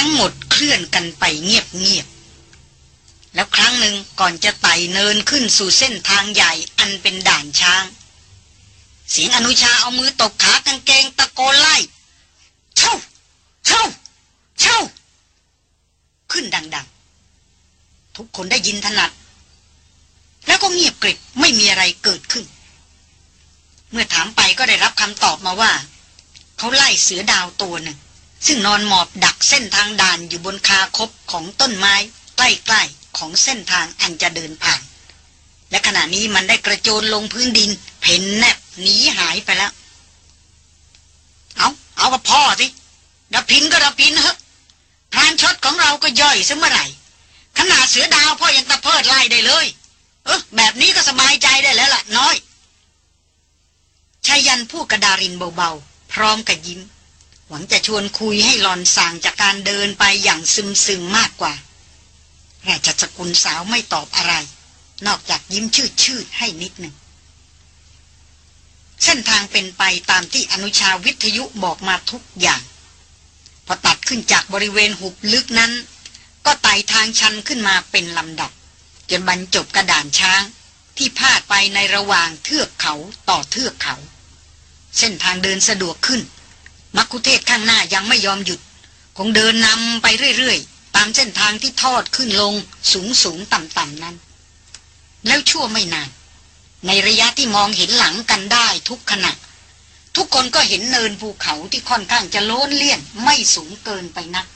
ทั้งหมดเคลื่อนกันไปเงียบๆ แล้วครั้งหนึ่งก่อนจะไต่เนินขึ้นสู่เส้นทางใหญ่อันเป็นด่านช้าง เสียงอนุชาเอามือตกขากางเกงตะโกนไล่ เช่า เช่า เช่า ขึ้นดังๆ ทุกคนได้ยินถนัด แล้วก็เงียบกริบไม่มีอะไรเกิดขึ้น เมื่อถามไปก็ได้รับคำตอบมาว่า เขาไล่เสือดาวตัวหนึ่ง ซึ่งนอนหมอบดักเส้นทางด่านอยู่บนคาคบของต้นไม้ใกล้ๆของเส้นทางอันจะเดินผ่าน และขณะนี้มันได้กระโจนลงพื้นดิน เพ่นแนบหนีหายไปแล้ว เอาเอากับพ่อสิดับพินก็ดับพินเฮ้พรานชดของเราก็ย่อยซะเมื่อไหร่ขนาดเสือดาวพ่อยังตะเพิดไล่ได้เลย เออแบบนี้ก็สบายใจได้แล้วล่ะน้อยชายันพูดกระดารินเบาๆ พร้อมกับยิ้ม หวังจะชวนคุยให้หลอนสั่งจากการเดินไปอย่างซึมๆมากกว่า ราชสกุลสาวไม่ตอบอะไร นอกจากยิ้มชืดๆให้นิดหนึ่ง เส้นทางเป็นไปตามที่อนุชาวิทยุบอกมาทุกอย่าง พอตัดขึ้นจากบริเวณหุบลึกนั้น ก็ไต่ทางชันขึ้นมาเป็นลำดับ จนบรรจบกระดานช้างที่พาดไปในระหว่างเทือกเขาต่อเทือกเขา เส้นทางเดินสะดวกขึ้น มักคุเทศข้างหน้ายังไม่ยอมหยุด คงเดินนำไปเรื่อยๆ ตามเส้นทางที่ทอดขึ้นลงสูงสูงต่ำๆนั้น แล้วชั่วไม่นาน ในระยะที่มองเห็นหลังกันได้ทุกขณะ ทุกคนก็เห็นเนินภูเขาที่ค่อนข้างจะโล้นเลี่ยนไม่สูงเกินไปนัก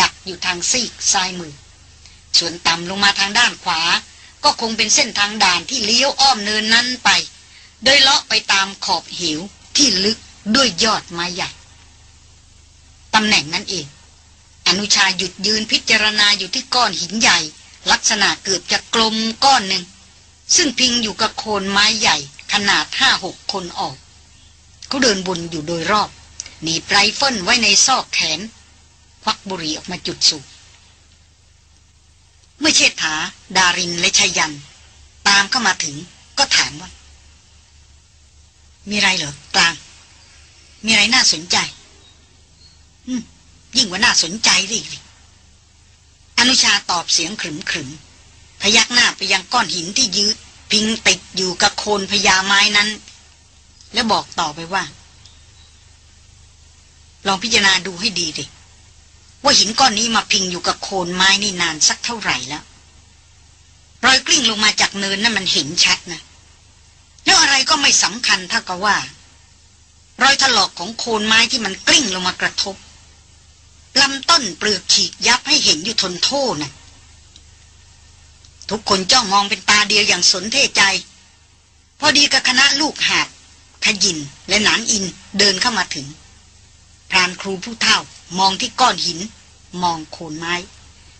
ดักอยู่ทางซีกซ้ายมือ ส่วนต่ำลงมาทางด้านขวา ก็คงเป็นเส้นทางด่านที่เลี้ยวอ้อมเนินนั้นไป โดยเลาะไปตามขอบเหวที่ลึกด้วยยอดไม้ใหญ่ ตำแหน่งนั้นเอง อนุชาหยุดยืนพิจารณาอยู่ที่ก้อนหินใหญ่ ลักษณะเกือบจะกลมก้อนหนึ่ง ซึ่งพิงอยู่กับโคนไม้ใหญ่ขนาดห้าหกคนออก เขาเดินบนอยู่โดยรอบหนีไพรเฟิลไว้ในซอกแขน ควักบุหรี่ออกมาจุดสูบเมื่อเชษฐา ดารินและชายัน ตามเข้ามาถึงก็ถามว่า มีไรเหรอกลาง มีไรน่าสนใจ ยิ่งกว่าน่าสนใจดิอนุชาตอบเสียงขรึมขรึมพยักหน้าไปยังก้อนหินที่ยืดพิงติดอยู่กับโคนพญาไม้นั้น แล้วบอกต่อไปว่า ลองพิจารณาดูให้ดีดิว่าหินก้อนนี้มาพิงอยู่กับโคนไม้นี่นานสักเท่าไหร่แล้วรอยกลิ้งลงมาจากเนินนั่นมันเห็นชัดนะแล้วอะไรก็ไม่สำคัญเท่ากับว่า รอยถลอกของโคนไม้ที่มันกลิ้งลงมากระทบ ลำต้นเปลือกขีดยับให้เห็นอยู่ทนโทษนะทุกคนจ้องมองเป็นตาเดียวอย่างสนเทใจ พอดีกับคณะลูกหาดขยินและหนานอินเดินเข้ามาถึงพรานครูผู้เฒ่ามองที่ก้อนหิน มองโคนไม้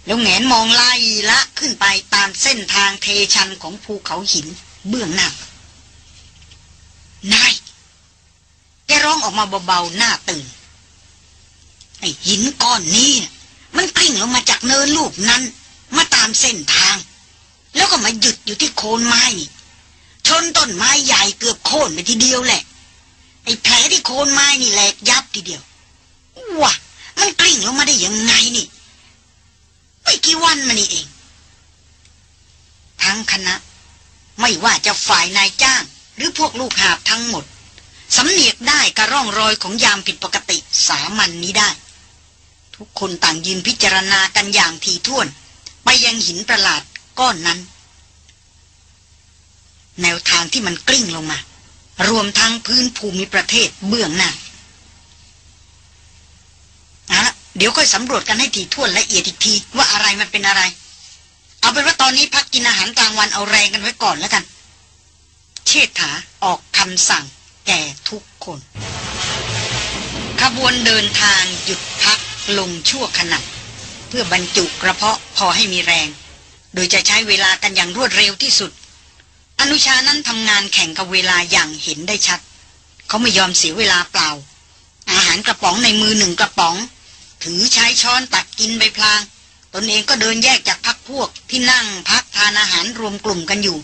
แล้วแงนมองไล่ละขึ้นไปตามเส้นทางเทชันของภูเขาหินเบื้องหน้านายแกร้องออกมาเบาๆหน้าตื่น ไอ้หินก้อนนี้มันกลิ้งลงมาจากเนินลูกนั้น มาตามเส้นทาง แล้วก็มาหยุดอยู่ที่โคนไม้นี่ชนต้นไม้ใหญ่เกือบโค่นไปทีเดียวแหละ ไอ้แผลที่โคนไม้นี่แหลกยับทีเดียวว้ามันกลิ้งลงมาได้ยังไงนี่ไม่กี่วันมานี่เอง ทั้งคณะ ไม่ว่าจะฝ่ายนายจ้าง หรือพวกลูกหาบทั้งหมดสำเนียกได้กระร่องรอยของยามผิดปกติสามัญนนี้ได้ ทุกคนต่างยืนพิจารณากันอย่างทีท่วน ไปยังหินประหลาดก้อนนั้น แนวทางที่มันกลิ้งลงมา รวมทั้งพื้นภูมิประเทศเบื้องหน้าอะเดี๋ยวค่อยสำรวจกันให้ถี่ถ้วนละเอียดอีกที ว่าอะไรมันเป็นอะไร เอาเป็นว่าตอนนี้พักกินอาหารกลางวันเอาแรงกันไว้ก่อนแล้วกัน เชษฐาออกคำสั่งแก่ทุกคน ขบวนเดินทางหยุด ลงชั่วขณะเพื่อบรรจุกระเพาะพอให้มีแรง โดยจะใช้เวลากันอย่างรวดเร็วที่สุด อนุชานั้นทำงานแข่งกับเวลาอย่างเห็นได้ชัด เขาไม่ยอมเสียเวลาเปล่า อาหารกระป๋องในมือหนึ่งกระป๋อง ถือใช้ช้อนตักกินใบพลาง ตนเองก็เดินแยกจากพักพวกที่นั่งพักทานอาหารรวมกลุ่มกันอยู่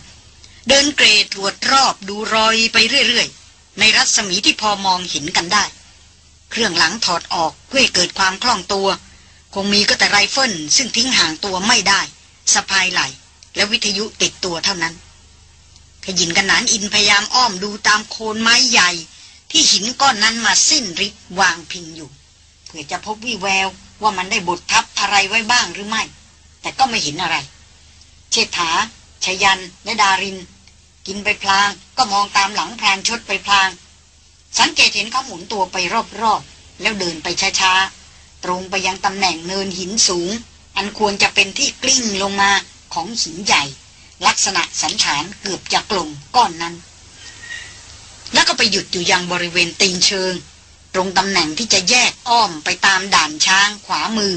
เดินเกรดตรวจรอบดูรอยไปเรื่อยๆ ในรัศมีที่พอมองเห็นกันได้ เครื่องหลังถอดออกเพื่อเกิดความคล่องตัว คงมีก็แต่ไรเฟิลซึ่งทิ้งห่างตัวไม่ได้สะพายไหลและวิทยุติดตัวเท่านั้นขยินกันนานอินพยายามอ้อมดูตามโคนไม้ใหญ่ ที่หินก้อนนั้นมาสิ้นฤทธิ์วางพิงอยู่ เพื่อจะพบวิแววว่ามันได้บดทับอะไรไว้บ้างหรือไม่ แต่ก็ไม่เห็นอะไร เชษฐาชยันและดาริน กินไปพลางก็มองตามหลังพรานชดไปพลาง สังเกตเห็นเขาหมุนตัวไปรอบๆ แล้วเดินไปช้าๆ ตรงไปยังตำแหน่งเนินหินสูง อันควรจะเป็นที่กลิ้งลงมาของหินใหญ่ ลักษณะสันฐานเกือบจะกลมก้อนนั้น แล้วก็ไปหยุดอยู่ยังบริเวณตีนเชิง ตรงตำแหน่งที่จะแยกอ้อมไปตามด่านช้างขวามือ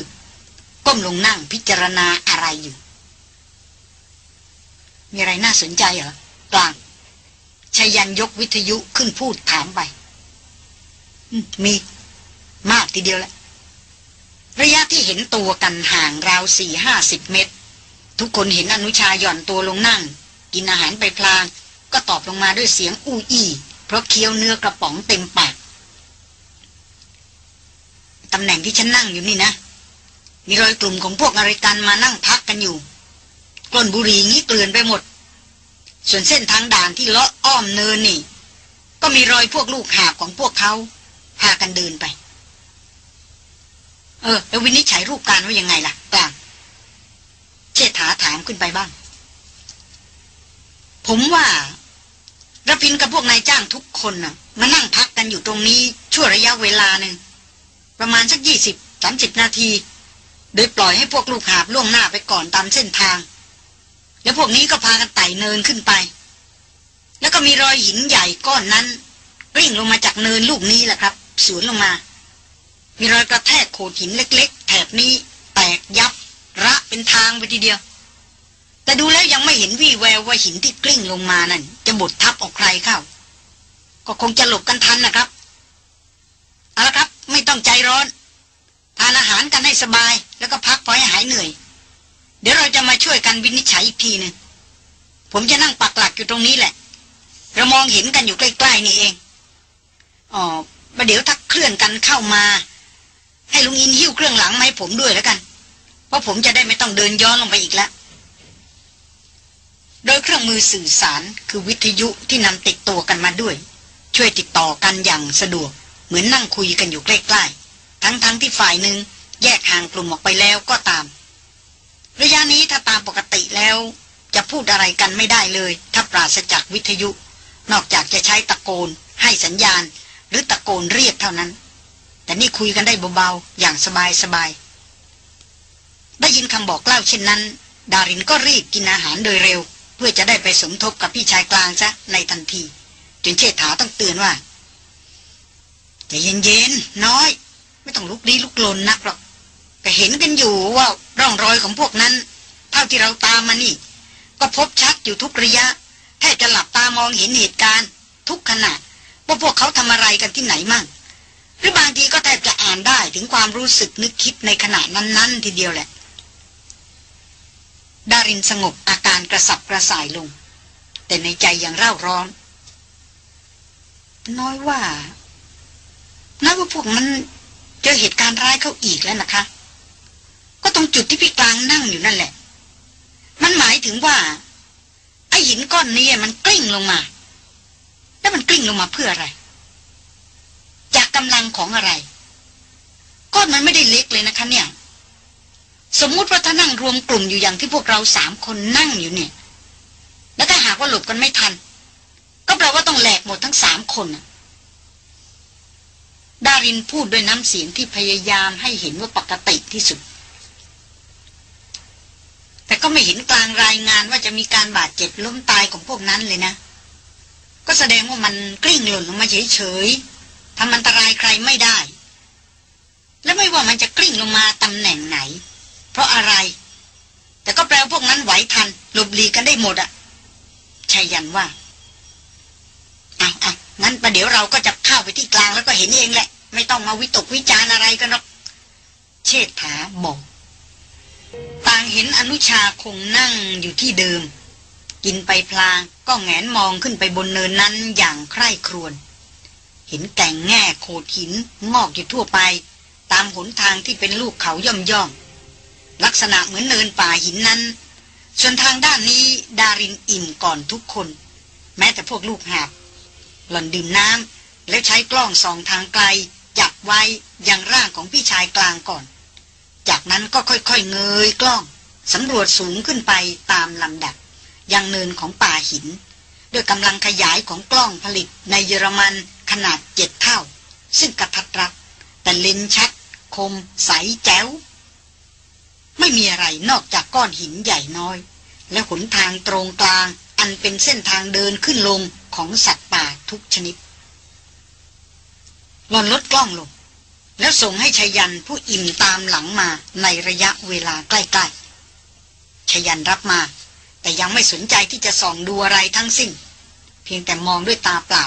ก้มลงนั่งพิจารณาอะไรอยู่ มีอะไรน่าสนใจเหรอกลางชายันยกวิทยุขึ้นพูดถามไป มีมากทีเดียวแหละ ระยะที่เห็นตัวกันห่างราวสี่ห้าสิบเมตร ทุกคนเห็นอนุชาหย่อนตัวลงนั่ง กินอาหารไปพลาง ก็ตอบลงมาด้วยเสียงอู้อี้เพราะเคี้ยวเนื้อกระป๋องเต็มปากตำแหน่งที่ฉันนั่งอยู่นี่นะ มีรอยกลุ่มของพวกอเมริกันมานั่งพักกันอยู่กล้นบุรีงี้เกลื่อนไปหมด ส่วนเส้นทางด่านที่เลาะอ้อมเนินนี่ ก็มีรอยพวกลูกหาบของพวกเขา พากันเดินไป เออ แล้ววินิจฉัยรูปการว่ายังไงล่ะกลางเชษฐาถามขึ้นไปบ้าง ผมว่าระพินกับพวกนายจ้างทุกคนน่ะ มานั่งพักกันอยู่ตรงนี้ ชั่วระยะเวลาหนึ่ง ประมาณสักยี่สิบสามสิบนาที โดยปล่อยให้พวกลูกหาบล่วงหน้าไปก่อนตามเส้นทาง แล้วพวกนี้ก็พากันไต่เนินขึ้นไป แล้วก็มีรอยหินใหญ่ก้อนนั้นกลิ้งลงมาจากเนินลูกนี้แหละครับ สวนลงมา มีรอยกระแทกโขดหินเล็ก ๆ แถบนี้แตกยับ ระเป็นทางไปทีเดียว แต่ดูแล้วยังไม่เห็นวี่แววว่าหินที่กลิ้งลงมานั่น จะบดทับออกใครเข้า ก็คงจะหลบกันทันนะครับ เอาละครับ ไม่ต้องใจร้อน ทานอาหารกันให้สบาย แล้วก็พักพอให้หายเหนื่อย เดี๋ยวเราจะมาช่วยกันวินิจฉัยอีกทีหนึ่งผมจะนั่งปักหลักอยู่ตรงนี้แหละเรามองเห็นกันอยู่ใกล้ ๆ นี่เอง อ๋อ ประเดี๋ยวถ้าเคลื่อนกันเข้ามา ให้ลุงอินหิ้วเครื่องหลังมาให้ผมด้วยแล้วกัน เพราะผมจะได้ไม่ต้องเดินย้อนลงไปอีกแล้วโดยเครื่องมือสื่อสารคือวิทยุที่นำติดตัวกันมาด้วย ช่วยติดต่อกันอย่างสะดวก เหมือนนั่งคุยกันอยู่ใกล้ๆ ทั้งๆทที่ฝ่ายหนึ่งแยกห่างกลุ่มออกไปแล้วก็ตาม ระยะนี้ถ้าตามปกติแล้ว จะพูดอะไรกันไม่ได้เลย ถ้าปราศจากวิทยุ นอกจากจะใช้ตะโกน ให้สัญญาณ หรือตะโกนเรียกเท่านั้น แต่นี่คุยกันได้เบาๆ อย่างสบายๆได้ยินคำบอกเล่าเช่นนั้น ดารินก็รีบกินอาหารโดยเร็ว เพื่อจะได้ไปสมทบกับพี่ชายกลางซะในทันที จนเชษฐาต้องเตือนว่าจะเย็นๆน้อย ไม่ต้องลุกดีลุกลนนักหรอกก็เห็นกันอยู่ว่าร่องรอยของพวกนั้น เท่าที่เราตามมานี่ ก็พบชัดอยู่ทุกระยะแทบจะหลับตามองเห็นเหตุการณ์ ทุกขณะ ว่าพวกเขาทำอะไรกันที่ไหนมั่ง หรือบางทีก็แทบจะอ่านได้ถึงความรู้สึกนึกคิดในขณะนั้น ๆ ทีเดียวแหละ ดารินสงบอาการกระสับกระส่ายลง แต่ในใจยังเร่าร้อน น้อยว่าน้อยว่าพวกมันเจอเหตุการณ์ร้ายเข้าอีกแล้วนะคะ ก็ตรงจุดที่พี่กลางนั่งอยู่นั่นแหละ มันหมายถึงว่าไอหินก้อนนี้มันกลิ้งลงมา แล้วมันกลิ้งลงมาเพื่ออะไร จากกำลังของอะไร ก้อนมันไม่ได้เล็กเลยนะคะเนี่ย สมมุติว่าถ้านั่งรวมกลุ่มอยู่อย่างที่พวกเราสามคนนั่งอยู่เนี่ย แล้วถ้าหากว่าหลบกันไม่ทัน ก็แปลว่าต้องแหลกหมดทั้งสามคนดารินพูดด้วยน้ำเสียงที่พยายามให้เห็นว่าปกติที่สุด แต่ก็ไม่เห็นกลางรายงานว่าจะมีการบาดเจ็บล้มตายของพวกนั้นเลยนะ ก็แสดงว่ามันกลิ้งหล่นลงมาเฉยๆทำอันตรายใครไม่ได้ และไม่ว่ามันจะกลิ้งลงมาตำแหน่งไหน เพราะอะไร แต่ก็แปลว่าพวกนั้นไหวทันหลบหลีกันได้หมดอะชัยยันว่าเอาเอางั้นประเดี๋ยวเราก็จะเข้าไปที่กลางแล้วก็เห็นเองแหละ ไม่ต้องมาวิตกวิจารอะไรกันหรอกเชษฐาบอก ต่างเห็นอนุชาคงนั่งอยู่ที่เดิม กินไปพลางก็แงนมองขึ้นไปบนเนินนั้นอย่างใคร่ครวญเห็นแก่งแง่โขดหินงอกอยู่ทั่วไป ตามหนทางที่เป็นลูกเขาย่อมย่อมลักษณะเหมือนเนินป่าหินนั้น ส่วนทางด้านนี้ดารินอิ่มก่อนทุกคน แม้แต่พวกลูกหาบหล่อนดื่มน้ำแล้วใช้กล้องส่องทางไกลจับไว้ยังร่างของพี่ชายกลางก่อน จากนั้นก็ค่อยๆเงยกล้องสำรวจสูงขึ้นไปตามลำดับ ยังเนินของป่าหิน ด้วยกำลังขยายของกล้องผลิตในเยอรมันขนาดเจ็ดเท่า ซึ่งกระทัดรัดแต่เลนชัด คม ใสแจ๋ว ไม่มีอะไรนอกจากก้อนหินใหญ่น้อย และหนทางตรงกลาง อันเป็นเส้นทางเดินขึ้นลงของสัตว์ป่าทุกชนิดหลอนลดกล้องลง แล้วส่งให้ชยันผู้อิ่มตามหลังมาในระยะเวลาใกล้ๆชยันรับมา แต่ยังไม่สนใจที่จะส่องดูอะไรทั้งสิ้น เพียงแต่มองด้วยตาเปล่า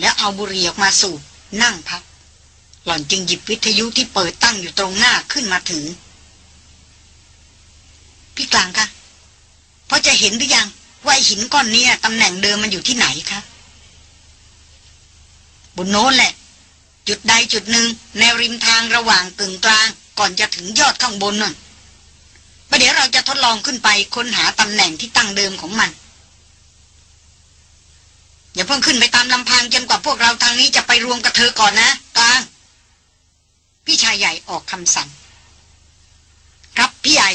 แล้วเอาบุหรี่ออกมาสูบนั่งพัก หล่อนจึงหยิบวิทยุที่เปิดตั้งอยู่ตรงหน้าขึ้นมาถือ พี่กลางคะพอจะเห็นหรือยังว่าหินก้อนนี้ตำแหน่งเดิมมันอยู่ที่ไหนคะบนโน้นแหละ จุดใดจุดหนึ่งแนวริมทางระหว่างกึ่งกลาง ก่อนจะถึงยอดข้างบนนั่น ประเดี๋ยวเราจะทดลองขึ้นไปค้นหาตำแหน่งที่ตั้งเดิมของมัน อย่าเพิ่งขึ้นไปตามลำพังจนกว่าพวกเราทางนี้จะไปรวมกับเธอก่อนนะกลางพี่ชายใหญ่ออกคำสั่ง ครับพี่ใหญ่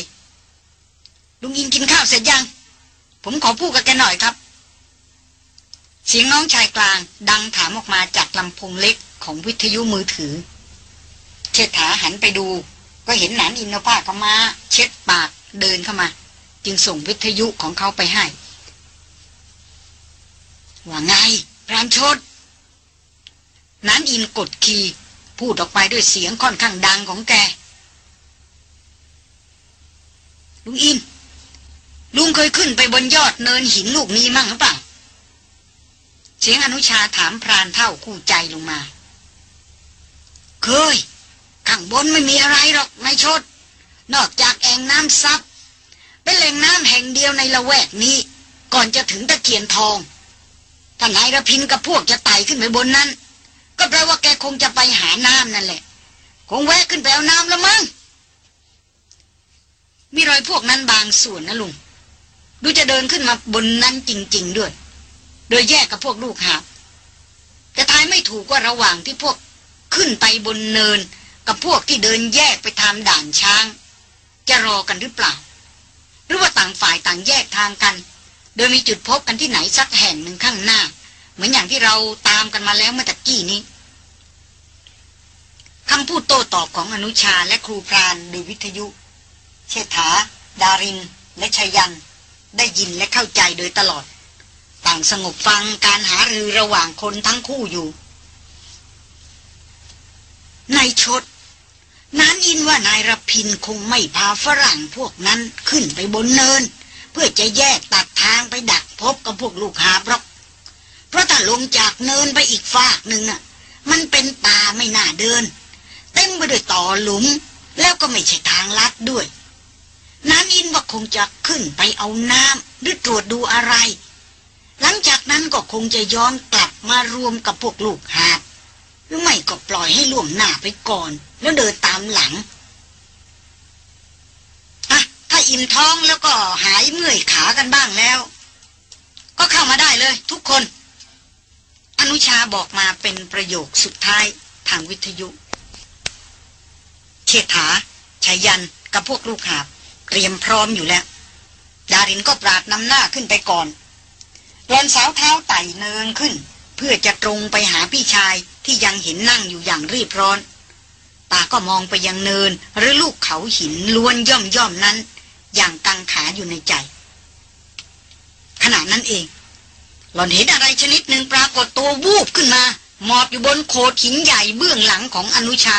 ลุงอินกินข้าวเสร็จยัง ผมขอพูดกับแกหน่อยครับ เสียงน้องชายกลางดังถามออกมาจากลำโพงเล็กของวิทยุมือถือเชษฐาหันไปดู ก็เห็นหนานอินโภาเข้ามา เช็ดปากเดินเข้ามา จึงส่งวิทยุของเขาไปให้ ว่าไง พรานชดนานอินกดคีย์พูดออกไปด้วยเสียงค่อนข้างดังของแก ลุงอิน ลุงเคยขึ้นไปบนยอดเนินหินลูกนี้มั่งหรือเปล่า เสียงอนุชาถามพรานเท่าคู่ใจลงมา เคยางบนไม่มีอะไรหรอกนายชด นอกจากแอ่งน้ำซับเป็นแหล่งน้ำแห่งเดียวในละแวกนี้ ก่อนจะถึงตะเกียนทองถ้านายระพินกับพวกจะไต่ขึ้นไปบนนั้น ก็แปลว่าแกคงจะไปหาน้ำนั่นแหละ คงแวะขึ้นไปเอาน้ำแล้วมั้งมีรอยพวกนั้นบางส่วนนะลุงดูจะเดินขึ้นมาบนนั้นจริง ๆ ด้วย โดยแยกกับพวกลูกหาแต่ทายไม่ถูกว่าระหว่างที่พวกขึ้นไปบนเนิน กับพวกที่เดินแยกไปทำด่านช้าง จะรอกันหรือเปล่า หรือว่าต่างฝ่ายต่างแยกทางกัน โดยมีจุดพบกันที่ไหนสักแห่งหนึ่งข้างหน้า เหมือนอย่างที่เราตามกันมาแล้วเมื่อตะกี้นี้คำพูดโต้ตอบของอนุชาและครูพรานโดยวิทยุ เชษฐา ดาริน และชยัน ได้ยินและเข้าใจโดยตลอด ต่างสงบฟังการหารือระหว่างคนทั้งคู่อยู่ ในชด นานอินว่านายรพินคงไม่พาฝรั่งพวกนั้นขึ้นไปบนเนิน เพื่อจะแยกตัดทางไปดักพบกับพวกลูกหาบรอก เพราะถ้าลงจากเนินไปอีกฝากหนึ่งน่ะ มันเป็นป่าไม่น่าเดิน เต็มไปด้วยต่อหลุม แล้วก็ไม่ใช่ทางลัดด้วย น้ำอินว่าคงจะขึ้นไปเอาน้ำหรือตรวจดูอะไร หลังจากนั้นก็คงจะย้อนกลับมารวมกับพวกลูกหาบหรือไม่ก็ปล่อยให้ล่วงหน้าไปก่อน แล้วเดินตามหลังอะถ้าอิ่มท้องแล้วก็หายเมื่อยขากันบ้างแล้ว ก็เข้ามาได้เลยทุกคน อนุชาบอกมาเป็นประโยคสุดท้ายทางวิทยุ เชษฐาชายันกับพวกลูกหาบเตรียมพร้อมอยู่แล้ว ดารินก็ปราดนำหน้าขึ้นไปก่อนรอนสาวเท้าไต่เนินขึ้น เพื่อจะตรงไปหาพี่ชายที่ยังเห็นนั่งอยู่อย่างรีบร้อน ตาก็มองไปยังเนิน หรือลูกเขาหินล้วนย่อมย่อมนั้น อย่างกังขาอยู่ในใจ ขณะนั้นเอง หล่อนเห็นอะไรชนิดหนึ่งปรากฏตัววูบขึ้นมา หมอบอยู่บนโขดหินใหญ่เบื้องหลังของอนุชา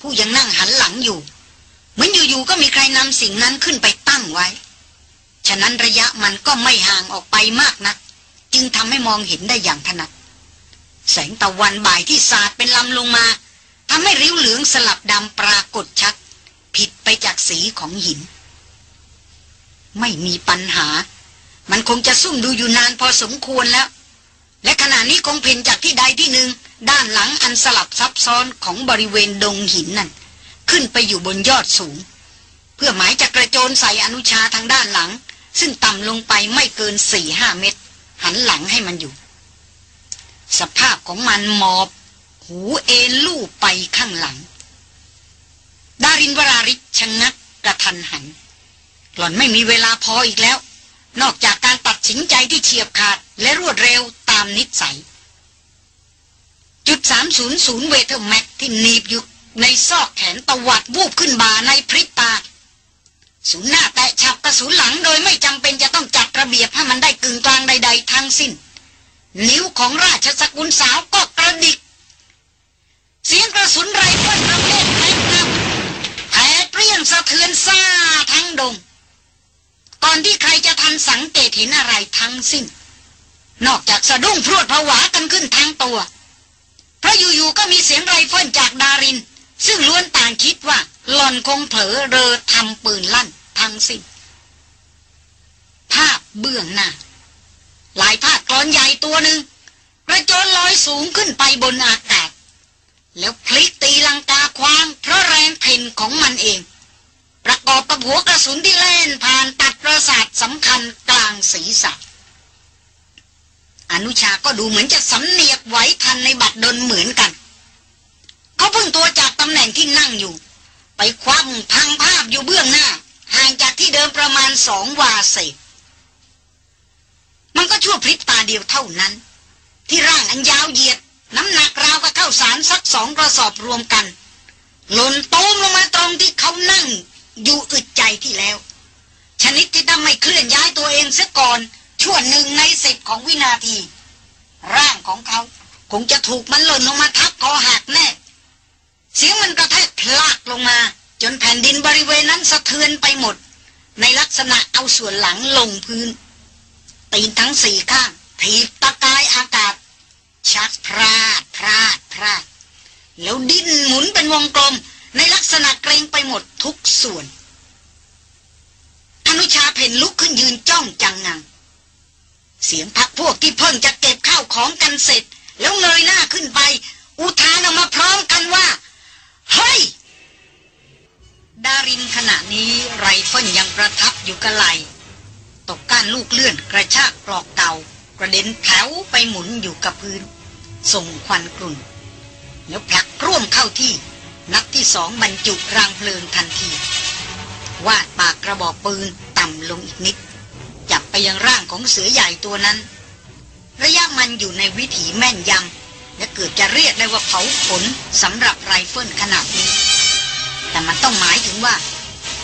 ผู้ยังนั่งหันหลังอยู่ เหมือนอยู่ๆก็มีใครนำสิ่งนั้นขึ้นไปตั้งไว้ ฉะนั้นระยะมันก็ไม่ห่างออกไปมากนัก จึงทำให้มองเห็นได้อย่างถนัดแสงตะวันบ่ายที่สาดเป็นลำลงมา ทำให้ริ้วเหลืองสลับดำปรากฏชัด ผิดไปจากสีของหิน ไม่มีปัญหา มันคงจะซุ่มดูอยู่นานพอสมควรแล้ว และขณะนี้คงเพ่นจากที่ใดที่หนึ่ง ด้านหลังอันสลับซับซ้อนของบริเวณดงหินนั่น ขึ้นไปอยู่บนยอดสูง เพื่อหมายจะกระโจนใส่อนุชาทางด้านหลัง ซึ่งต่ำลงไปไม่เกินสี่ห้าเมตร หันหลังให้มันอยู่ สภาพของมันหมอบ หูเอ็นลู่ไปข้างหลัง ดารินวราริศชะงักกระทันหัน หล่อนไม่มีเวลาพออีกแล้ว นอกจากการตัดสินใจที่เฉียบขาดและรวดเร็วตามนิสัย จุดสามศูนย์ศูนย์เวเทอร์แม็กที่หนีบอยู่ในซอกแขนตวัดวูบขึ้นบ่าในพริบตาศูนย์หน้าแตะฉับกระสุนหลังโดยไม่จำเป็นจะต้องจัดระเบียบให้มันได้กึ่งกลางใด ๆทั้งสิ้น นิ้วของราชสกุลสาวก็กระดิก เสียงกระสุนไรเฟิลประเภทแม็กนัมแผดเปรี้ยงสะเทือนซ่าทั้งดง ก่อนที่ใครจะทันสังเกตเห็นอะไรทั้งสิ้น นอกจากสะดุ้งพรวดผวากันขึ้นทั้งตัว เพราะอยู่ๆก็มีเสียงไรเฟิลจากดาริน ซึ่งล้วนต่างคิดว่าหล่อนคงเผลอเรอทำปืนลั่นทั้งสิ้น ภาพเบื้องหน้าหลายภาคกรอนใหญ่ตัวหนึ่งกระโจนลอยสูงขึ้นไปบนอากาศ แล้วพลิกตีลังกาควางเพราะแรงเพ่นของมันเอง ประกอบกับหัวกระสุนที่แล่นผ่านตัดประสาทสำคัญกลางศีรษะอนุชาก็ดูเหมือนจะสำเนียกไหวทันในบัตรดนเหมือนกัน เขาพึ่งตัวจากตำแหน่งที่นั่งอยู่ ไปคว่ำพังภาพอยู่เบื้องหน้า ห่างจากที่เดิมประมาณสองวาเศษมันก็ชั่วพริบตาเดียวเท่านั้น ที่ร่างอันยาวเหยียด น้ำหนักราวกับข้าวสารสักสองกระสอบรวมกัน หล่นตูมลงมาตรงที่เขานั่ง อยู่อึดใจที่แล้ว ชนิดที่ทำไม่เคลื่อนย้ายตัวเองเสียก่อน ชั่วหนึ่งในสิบของวินาที ร่างของเขาคงจะถูกมันหล่นลงมาทับคอหักแน่ เสียงมันกระแทกพลากลงมา จนแผ่นดินบริเวณนั้นสะเทือนไปหมด ในลักษณะเอาส่วนหลังลงพื้นตีนทั้งสี่ข้างถีบตะกายอากาศ ชักพลาดพลาดพลาด แล้วดิ้นหมุนเป็นวงกลม ในลักษณะเกรงไปหมดทุกส่วนอนุชาเพ่นลุกขึ้นยืนจ้องจังงัง เสียงพักพวกที่เพิ่งจะเก็บข้าวของกันเสร็จ แล้วเงยหน้าขึ้นไป อุทานออกมาพร้อมกันว่า เฮ้ย ดารินขณะนี้ไรเฟิลยังประทับอยู่กระไหลตกก้านลูกเลื่อนกระชากปลอกเก่า ระเด็นแถวไปหมุนอยู่กับพื้น ส่งควันกลุ่น แล้วผลักร่วมเข้าที่ นัดที่สองบรรจุรางเพลิงทันที วาดปากกระบอกปืนต่ำลงอีกนิด จับไปยังร่างของเสือใหญ่ตัวนั้น ระยะมันอยู่ในวิถีแม่นยำและเกิดจะเรียกได้ว่าเผาขนสำหรับไรเฟิลขนาดนี้ แต่มันต้องหมายถึงว่า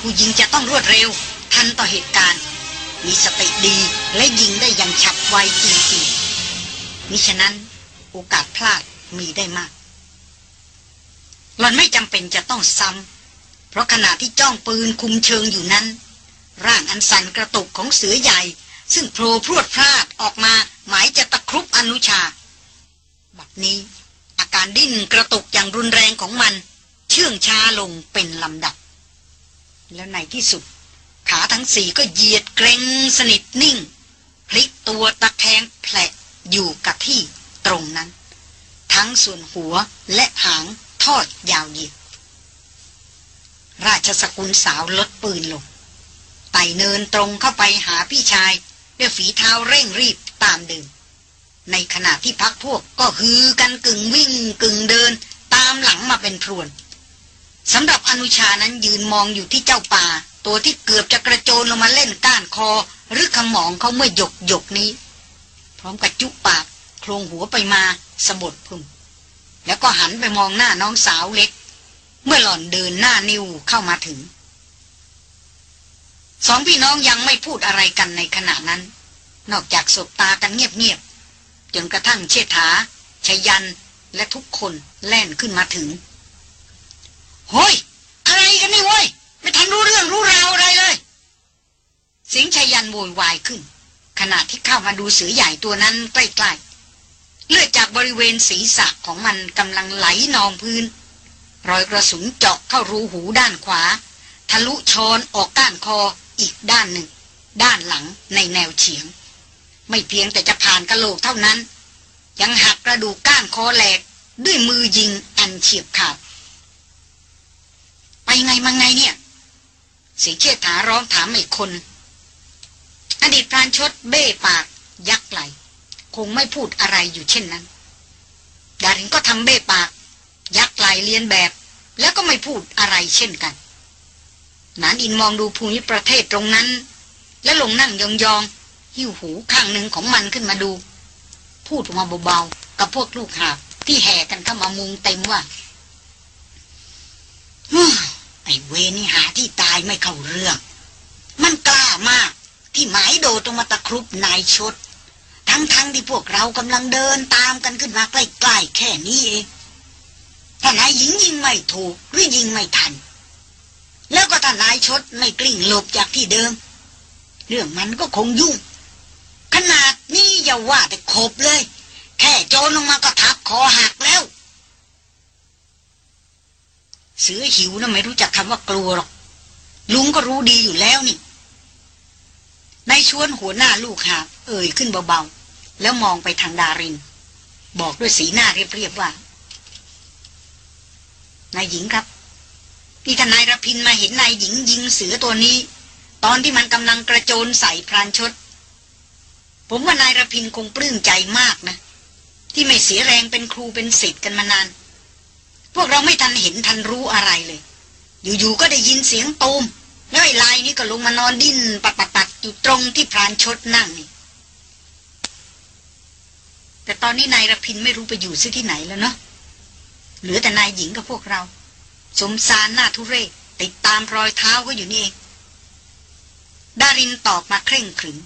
ผู้ยิงจะต้องรวดเร็ว ทันต่อเหตุการณ์ มีสติดีและยิงได้อย่างฉับไวจริงๆมิฉะนั้นโอกาสพลาดมีได้มาก หล่อนไม่จำเป็นจะต้องซ้ำเพราะขณะที่จ้องปืนคุมเชิงอยู่นั้น ร่างอันสั่นกระตุกของเสือใหญ่ ซึ่งโผล่พรวดพลาดออกมาหมายจะตะครุบอนุชา บัดนี้ อาการดิ้นกระตุกอย่างรุนแรงของมัน เชื่องช้าลงเป็นลำดับ แล้วในที่สุด ขาทั้งสี่ก็เหยียดเกรงสนิทนิ่ง พลิกตัวตะแคงแผลอยู่กับที่ตรงนั้น ทั้งส่วนหัวและหางทอดยาวเหยียดราชสกุลสาวลดปืนลงไต่เนินตรงเข้าไปหาพี่ชายด้วยฝีเท้าเร่งรีบตามเดิมในขณะที่พักพวกก็ฮือกันกึ่งวิ่งกึ่งเดิน ตามหลังมาเป็นพรวนสำหรับอนุชานั้นยืนมองอยู่ที่เจ้าป่า ตัวที่เกือบจะกระโจนลงมาเล่นก้านคอ หรือขมองเขาเมื่อหยกหยกนี้ พร้อมกับจุปากโครงหัวไปมาสะบดพึมแล้วก็หันไปมองหน้าน้องสาวเล็ก เมื่อหล่อนเดินหน้านิวเข้ามาถึง สองพี่น้องยังไม่พูดอะไรกันในขณะนั้น นอกจากสบตากันเงียบๆจนกระทั่งเชษฐาชยันและทุกคนแล่นขึ้นมาถึงโฮ้ย อะไรกันนี่เว้ย ไม่ทันรู้เรื่องรู้ราวอะไรเลยสียงชายันโวยวายขึ้น ขณะที่เข้ามาดูเสือใหญ่ตัวนั้นใกล้ๆ เลือดจากบริเวณศีรษะของมันกำลังไหลนองพื้น รอยกระสุนเจาะเข้ารูหูด้านขวา ทะลุชอนออกก้านคออีกด้านหนึ่ง ด้านหลังในแนวเฉียง ไม่เพียงแต่จะผ่านกระโหลกเท่านั้น ยังหักกระดูกก้านคอแหลกด้วยมือยิงอันเฉียบขาดไปไงมาไงเนี่ย สียเชิดถาร้องถามอีกคน อดีตพรานชดเบ้ปาก ยักไหล คงไม่พูดอะไรอยู่เช่นนั้น ดารินก็ทำเบ้ปาก ยักไหลเลียนแบบ แล้วก็ไม่พูดอะไรเช่นกันนานอินมองดูภูมิประเทศตรงนั้น แล้วลงนั่งยองๆ หิ้วหูข้างหนึ่งของมันขึ้นมาดู พูดออกมาเบาๆ กับพวกลูกหาบที่แห่กันเข้ามามุงเต็มว่าไอ้ เวนี่หาที่ตายไม่เข้าเรื่อง มันกล้ามาก ที่หมายโดดตรงมาตะครุบนายชด ทั้งๆทที่พวกเรากำลังเดินตามกันขึ้นมาใกล้ๆแค่นี้เองถ้านายหญิงยิงไม่ถูกหรือยิงไม่ทัน แล้วก็ถ้านายชดไม่กลิ้งหลบจากที่เดิม เรื่องมันก็คงยุ่ง ขนาดนี้อย่าว่าแต่ขบเลย แค่โจรลงมาก็ทับคอหักแล้ว เสือหิวนะไม่รู้จักคำว่ากลัวหรอก ลุงก็รู้ดีอยู่แล้วนี่นายชวนหัวหน้าลูกหาเอ่ยขึ้นเบาๆ แล้วมองไปทางดาริน บอกด้วยสีหน้าเรียบๆว่านายหญิงครับที่ทนายรพินมาเห็นนายหญิงยิงเสือตัวนี้ ตอนที่มันกำลังกระโจนใส่พรานชด ผมว่านายรพินคงปลื้มใจมากนะ ที่ไม่เสียแรงเป็นครูเป็นศิษย์กันมานาน วกเราไม่ทันเห็นทันรู้อะไรเลย อยู่ๆก็ได้ยินเสียงตูมแล้วไอ้ลายนี้ก็ลงมานอนดิ้นปัดปัดอยู่ตรงที่พรานชดนั่งนี่แต่ตอนนี้นายรพินไม่รู้ไปอยู่ซิที่ไหนแล้วเนาะเหลือแต่นายหญิงกับพวกเรา สมสารหน้าทุเรศติดตามรอยเท้าก็อยู่นี่เองดารินตอบมาเคร่งขรึม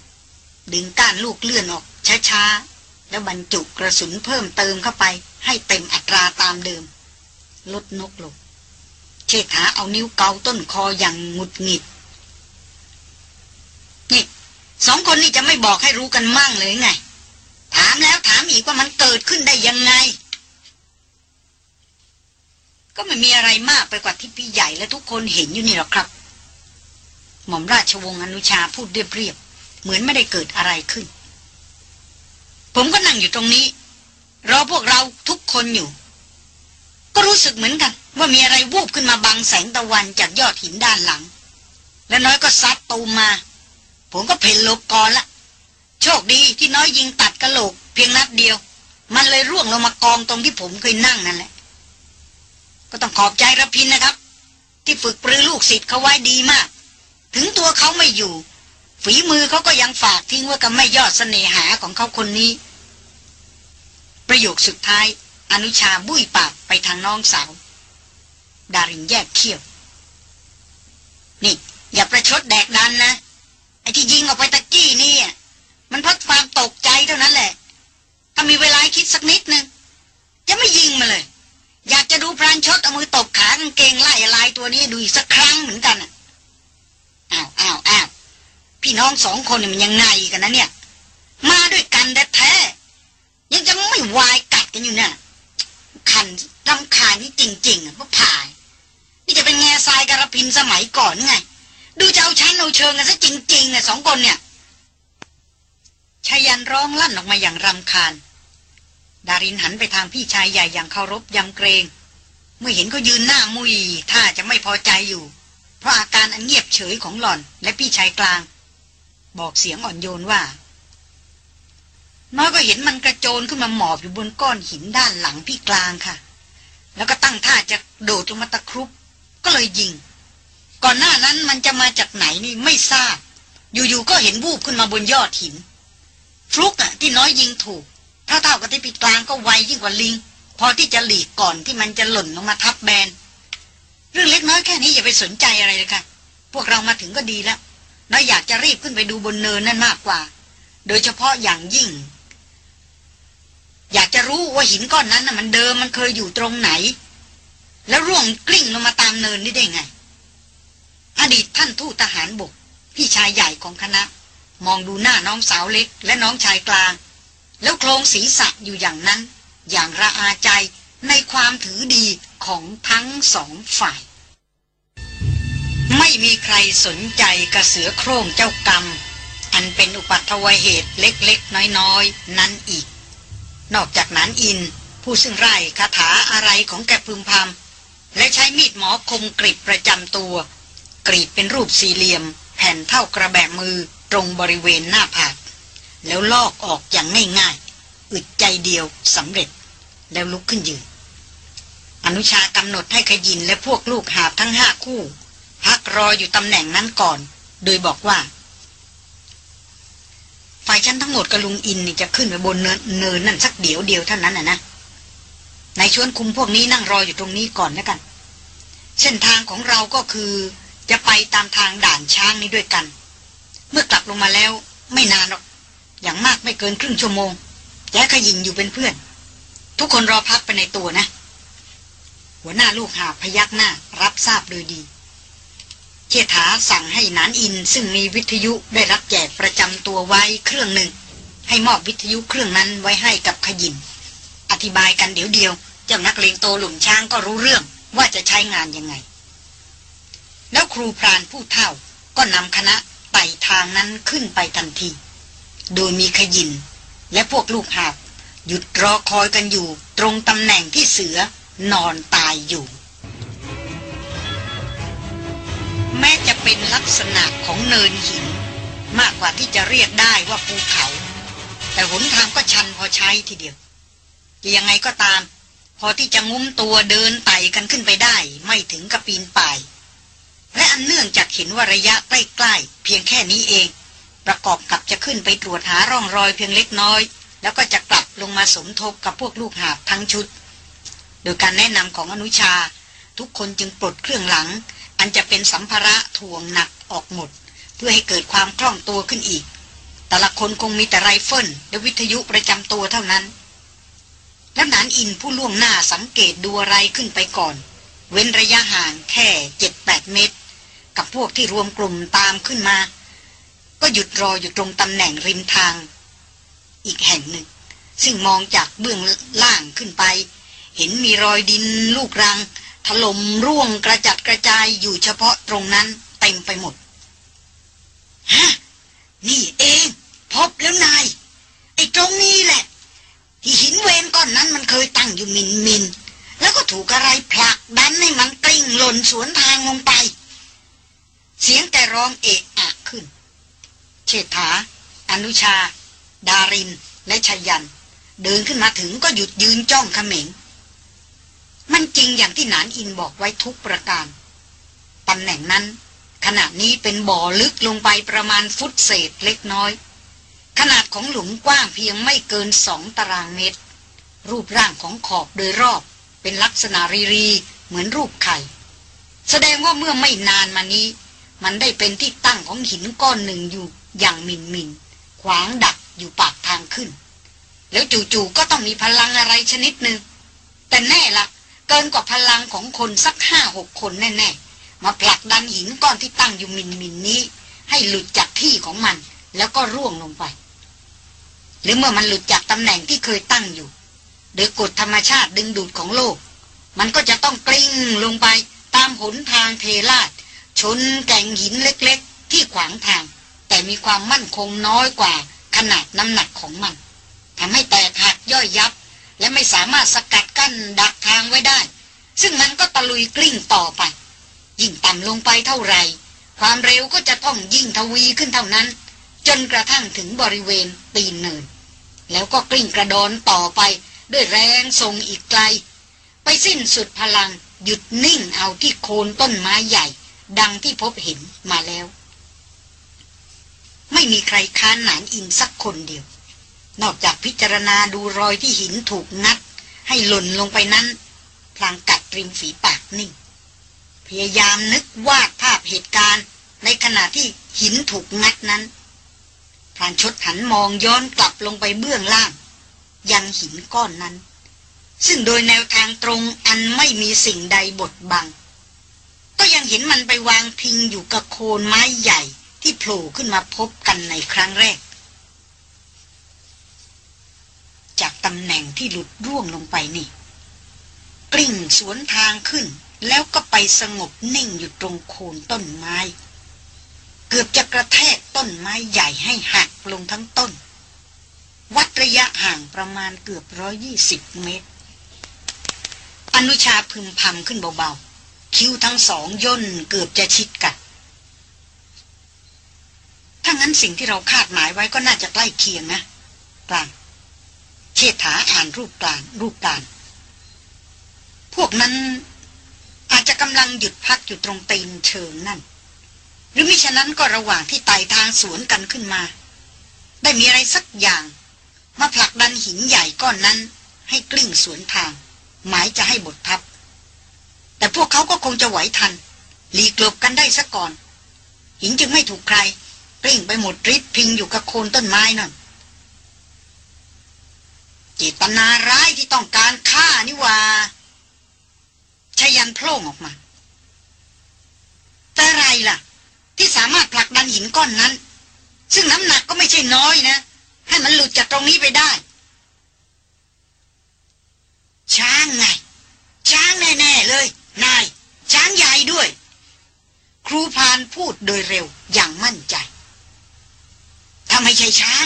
ดึงก้านลูกเลื่อนออกช้าๆ แล้วบรรจุกระสุนเพิ่มเติมเข้าไปให้เต็มอัตราตามเดิม ลดนกลง เชษฐาเอานิ้วเกาต้นคออย่างหงุดหงิด นี่สองคนนี้จะไม่บอกให้รู้กันมั่งเลยไง ถามแล้วถามอีกว่ามันเกิดขึ้นได้ยังไง ก็ไม่มีอะไรมากไปกว่าที่พี่ใหญ่และทุกคนเห็นอยู่นี่หรอกครับ หม่อมราชวงศ์อนุชาพูดเรียบๆเหมือนไม่ได้เกิดอะไรขึ้น ผมก็นั่งอยู่ตรงนี้ รอพวกเราทุกคนอยู่ ก็รู้สึกเหมือนกัน ว่ามีอะไรวูบขึ้นมาบังแสงตะวันจากยอดหินด้านหลัง และน้อยก็ซัดตูมมา ผมก็เพ่นลบก่อนละโชคดีที่น้อยยิงตัดกระโหลก เพียงนัดเดียว มันเลยร่วงลงมากองตรงที่ผมเคยนั่งนั่นแหละ ก็ต้องขอบใจระพินนะครับ ที่ฝึกปรือลูกศิษย์เขาไว้ดีมาก ถึงตัวเขาไม่อยู่ ฝีมือเขาก็ยังฝากทิ้งไว้กับแม่ยอดเสน่หาของเขาคนนี้ ประโยคสุดท้าย อนุชาบุ้ยปากไปทางน้องสาว ดารินแยกเขี้ยว นี่ อย่าประชดแดกดันนะ ไอ้ที่ยิงออกไปตะกี้นี่มันเพราะความตกใจเท่านั้นแหละ ถ้ามีเวลาคิดสักนิดนึง จะไม่ยิงมาเลย อยากจะดูพรานชดเอามือตบขากางเกงไล่ลายตัวนี้ดูอีกสักครั้งเหมือนกันอ้าวอ้าวอ้าวพี่น้องสองคนนี่มันยังไงกันนะเนี่ย มาด้วยกันแท้ยังจะไม่วายกัดกันอยู่เนี่ย คันรำคาญนี่จริงๆอะพวกผ่าย นี่จะเป็นแง่ทรายกระพินสมัยก่อนไง ดูจะเอาชั้นเอาเชิงกันซะจริงๆเนี่ยสองคนเนี่ยชายันร้องลั่นออกมาอย่างรำคาญ ดารินหันไปทางพี่ชายใหญ่อย่างเคารพยำเกรง เมื่อเห็นเขายืนหน้ามุยถ้าจะไม่พอใจอยู่ เพราะอาการอันเงียบเฉยของหล่อนและพี่ชายกลาง บอกเสียงอ่อนโยนว่า น้อยก็เห็นมันกระโจนขึ้นมาหมอบอยู่บนก้อนหินด้านหลังพี่กลางค่ะ แล้วก็ตั้งท่าจะโดดลงมาตะครุบก็เลยยิง ก่อนหน้านั้นมันจะมาจากไหนนี่ไม่ทราบ อยู่ๆก็เห็นบูบขึ้นมาบนยอดหิน ฟลุกอะที่น้อยยิงถูกเท่าๆกับที่พี่กลางก็ไวยิ่งกว่าลิง พอที่จะหลีกก่อนที่มันจะหล่นลงมาทับแบนเรื่องเล็กน้อยแค่นี้อย่าไปสนใจอะไรเลยค่ะ พวกเรามาถึงก็ดีแล้วน้อยอยากจะรีบขึ้นไปดูบนเนินนั่นมากกว่า โดยเฉพาะอย่างยิ่ง อยากจะรู้ว่าหินก้อนนั้นน่ะมันเดิมมันเคยอยู่ตรงไหน แล้วร่วงกลิ้งลงมาตามเนินนี่ได้ไง อดีตท่านทูตทหารบก พี่ชายใหญ่ของคณะ มองดูหน้าน้องสาวเล็ก และน้องชายกลาง แล้วโครงศีรษะอยู่อย่างนั้น อย่างระอาใจในความถือดีของทั้งสองฝ่าย ไม่มีใครสนใจกระเสือโคร่งเจ้ากรรม อันเป็นอุปัตวเหตุเล็กๆ น้อยๆนั้นอีก นอกจากนั้นอิน ผู้ซึ่งไร้คาถาอะไรของแกพึมพำและใช้มีดหมอคมกรีดประจำตัว กรีดเป็นรูปสี่เหลี่ยม แผ่นเท่ากระแบะมือตรงบริเวณหน้าผากแล้วลอกออกอย่างง่ายๆอึดใจเดียวสำเร็จ แล้วลุกขึ้นยืน อนุชากำหนดให้ขยินและพวกลูกหาบทั้งห้าคู่ พักรออยู่ตำแหน่งนั้นก่อน โดยบอกว่า ฝ่ายฉันทั้งหมดกับลุงอินนี่จะขึ้นไปบนเนินเนินนั่นสักเดี๋ยวเดียวเท่านั้นนะนะนายชวนคุมพวกนี้นั่งรออยู่ตรงนี้ก่อนแล้วกัน เส้นทางของเราก็คือจะไปตามทางด่านช้างนี้ด้วยกัน เมื่อกลับลงมาแล้วไม่นานหรอก อย่างมากไม่เกินครึ่งชั่วโมงแจ๊ขยิงอยู่เป็นเพื่อน ทุกคนรอพักไปในตัวนะ หัวหน้าลูกหาพยักหน้ารับทราบโดยดี เชษฐาสั่งให้นานอินซึ่งมีวิทยุได้รับแจกประจำตัวไว้เครื่องหนึ่ง ให้มอบวิทยุเครื่องนั้นไว้ให้กับขยิน อธิบายกันเดี๋ยวเดียว เจ้านักเลงโตหลุมช้างก็รู้เรื่องว่าจะใช้งานยังไง แล้วครูพรานผู้เท่าก็นำคณะไต่ทางนั้นขึ้นไปทันที โดยมีขยิน และพวกลูกหาบหยุดรอคอยกันอยู่ตรงตำแหน่งที่เสือนอนตายอยู่ แม้จะเป็นลักษณะของเนินหิน มากกว่าที่จะเรียกได้ว่าภูเขา แต่หนทางก็ชันพอใช้ทีเดียวจะยังไงก็ตาม พอที่จะงุ้มตัวเดินไต่กันขึ้นไปได้ ไม่ถึงกับปีนป่าย และอันเนื่องจากเห็นว่าระยะใกล้ๆ เพียงแค่นี้เอง ประกอบกับจะขึ้นไปตรวจหาร่องรอยเพียงเล็กน้อย แล้วก็จะกลับลงมาสมทบกับพวกลูกหาบทั้งชุด โดยการแนะนำของอนุชา ทุกคนจึงปลดเครื่องหลัง อันจะเป็นสัมภาระถ่วงหนักออกหมด เพื่อให้เกิดความคล่องตัวขึ้นอีก แต่ละคนคงมีแต่ไรเฟิลและวิทยุประจำตัวเท่านั้น และนานอินผู้ล่วงหน้าสังเกตดูอะไรขึ้นไปก่อน เว้นระยะห่างแค่เจ็ดแปดเมตร กับพวกที่รวมกลุ่มตามขึ้นมา ก็หยุดรออยู่ตรงตำแหน่งริมทาง อีกแห่งหนึ่ง ซึ่งมองจากเบื้องล่างขึ้นไป เห็นมีรอยดินลูกรัง ถล่มร่วงกระจัดกระจายอยู่เฉพาะตรงนั้นเต็มไปหมด ฮะ นี่เอง พบแล้วนาย ไอ้ตรงนี้แหละ ที่หินเวนก้อนนั้นมันเคยตั้งอยู่มินมิน แล้วก็ถูกอะไรผลักดันให้มันกลิ้งหล่นสวนทางลงไป เสียงแกร้องเอะอะขึ้น เชษฐา อนุชา ดาริน และชยัน เดินขึ้นมาถึงก็หยุดยืนจ้องเขม็ง มันจริงอย่างที่หนานอินบอกไว้ทุกประการ ตำแหน่งนั้น ขณะนี้เป็นบ่อลึกลงไปประมาณฟุตเศษเล็กน้อย ขนาดของหลุมกว้างเพียงไม่เกินสองตารางเมตร รูปร่างของขอบโดยรอบ เป็นลักษณะรีรีเหมือนรูปไข่ แสดงว่าเมื่อไม่นานมานี้ มันได้เป็นที่ตั้งของหินก้อนหนึ่งอยู่อย่างมินมินขวางดักอยู่ปากทางขึ้น แล้วจู่ๆก็ต้องมีพลังอะไรชนิดหนึ่งแต่แน่ละ กินกว่าพลังของคนสักห้าหกคนแน่ๆ มาผลักดันหินก้อนที่ตั้งอยู่มินมินนี้ ให้หลุดจากที่ของมัน แล้วก็ร่วงลงไป หรือเมื่อมันหลุดจากตำแหน่งที่เคยตั้งอยู่โดยกฎธรรมชาติดึงดูดของโลก มันก็จะต้องกลิ้งลงไปตามหนทางเทลาดชนแก่งหินเล็กๆ ที่ขวางทาง แต่มีความมั่นคงน้อยกว่าขนาดน้ำหนักของมันทำให้แตกหักย่อยยับ และไม่สามารถสกัดกั้นดักทางไว้ได้ ซึ่งมันก็ตะลุยกลิ้งต่อไป ยิ่งต่ำลงไปเท่าไหร่ ความเร็วก็จะต้องยิ่งทวีขึ้นเท่านั้น จนกระทั่งถึงบริเวณตีนเนิน แล้วก็กลิ้งกระโดนต่อไป ด้วยแรงส่งอีกไกล ไปสิ้นสุดพลังหยุดนิ่งเอาที่โคนต้นไม้ใหญ่ ดังที่พบเห็นมาแล้ว ไม่มีใครค้านหนานอินสักคนเดียว นอกจากพิจารณาดูรอยที่หินถูกงัด ให้หล่นลงไปนั้น พลางกัดริมฝีปากนิ่ง พยายามนึกวาดภาพเหตุการณ์ ในขณะที่หินถูกงัดนั้นพรานชดหันมองย้อนกลับลงไปเบื้องล่าง ยังหินก้อนนั้น ซึ่งโดยแนวทางตรงอันไม่มีสิ่งใดบดบัง ก็ยังเห็นมันไปวางพิงอยู่กับโคนไม้ใหญ่ที่โผล่ขึ้นมาพบกันในครั้งแรก จากตำแหน่งที่หลุดร่วงลงไปนี่ กลิ้งสวนทางขึ้น แล้วก็ไปสงบนิ่งอยู่ตรงโคนต้นไม้ เกือบจะกระแทกต้นไม้ใหญ่ให้หักลงทั้งต้น วัดระยะห่างประมาณเกือบร้อยี่สิบเมตร อนุชาพึมพำขึ้นเบาๆ คิ้วทั้งสองย่นเกือบจะชิดกันถ้างั้นสิ่งที่เราคาดหมายไว้ก็น่าจะใกล้เคียงนะกลาง เชษฐาอ่านรูปกลางรูปกางพวกนั้นอาจจะกำลังหยุดพักอยู่ตรงตีนเชิงนั่น หรือมิฉะนั้นก็ระหว่างที่ไต่ทางสวนกันขึ้นมา ได้มีอะไรสักอย่าง มาผลักดันหินใหญ่ก้อนนั้น ให้กลิ้งสวนทาง หมายจะให้บททับ แต่พวกเขาก็คงจะไหวทัน หลีกลบกันได้ซะก่อน หินจึงไม่ถูกใครกลิ้งไปหมดริดพิงอยู่กับโคนต้นไม้นั่น จตนาร้ายที่ต้องการฆ่านี่ว่าชยันโพล่งออกมา แต่ไรล่ะ ที่สามารถผลักดันหินก้อนนั้น ซึ่งน้ำหนักก็ไม่ใช่น้อยนะ ให้มันหลุดจากตรงนี้ไปได้ ช้างไง ช้างแน่ ๆ เลย นาย ช้างใหญ่ด้วย ครูพานพูดโดยเร็วอย่างมั่นใจถ้าไมใช่ช้าง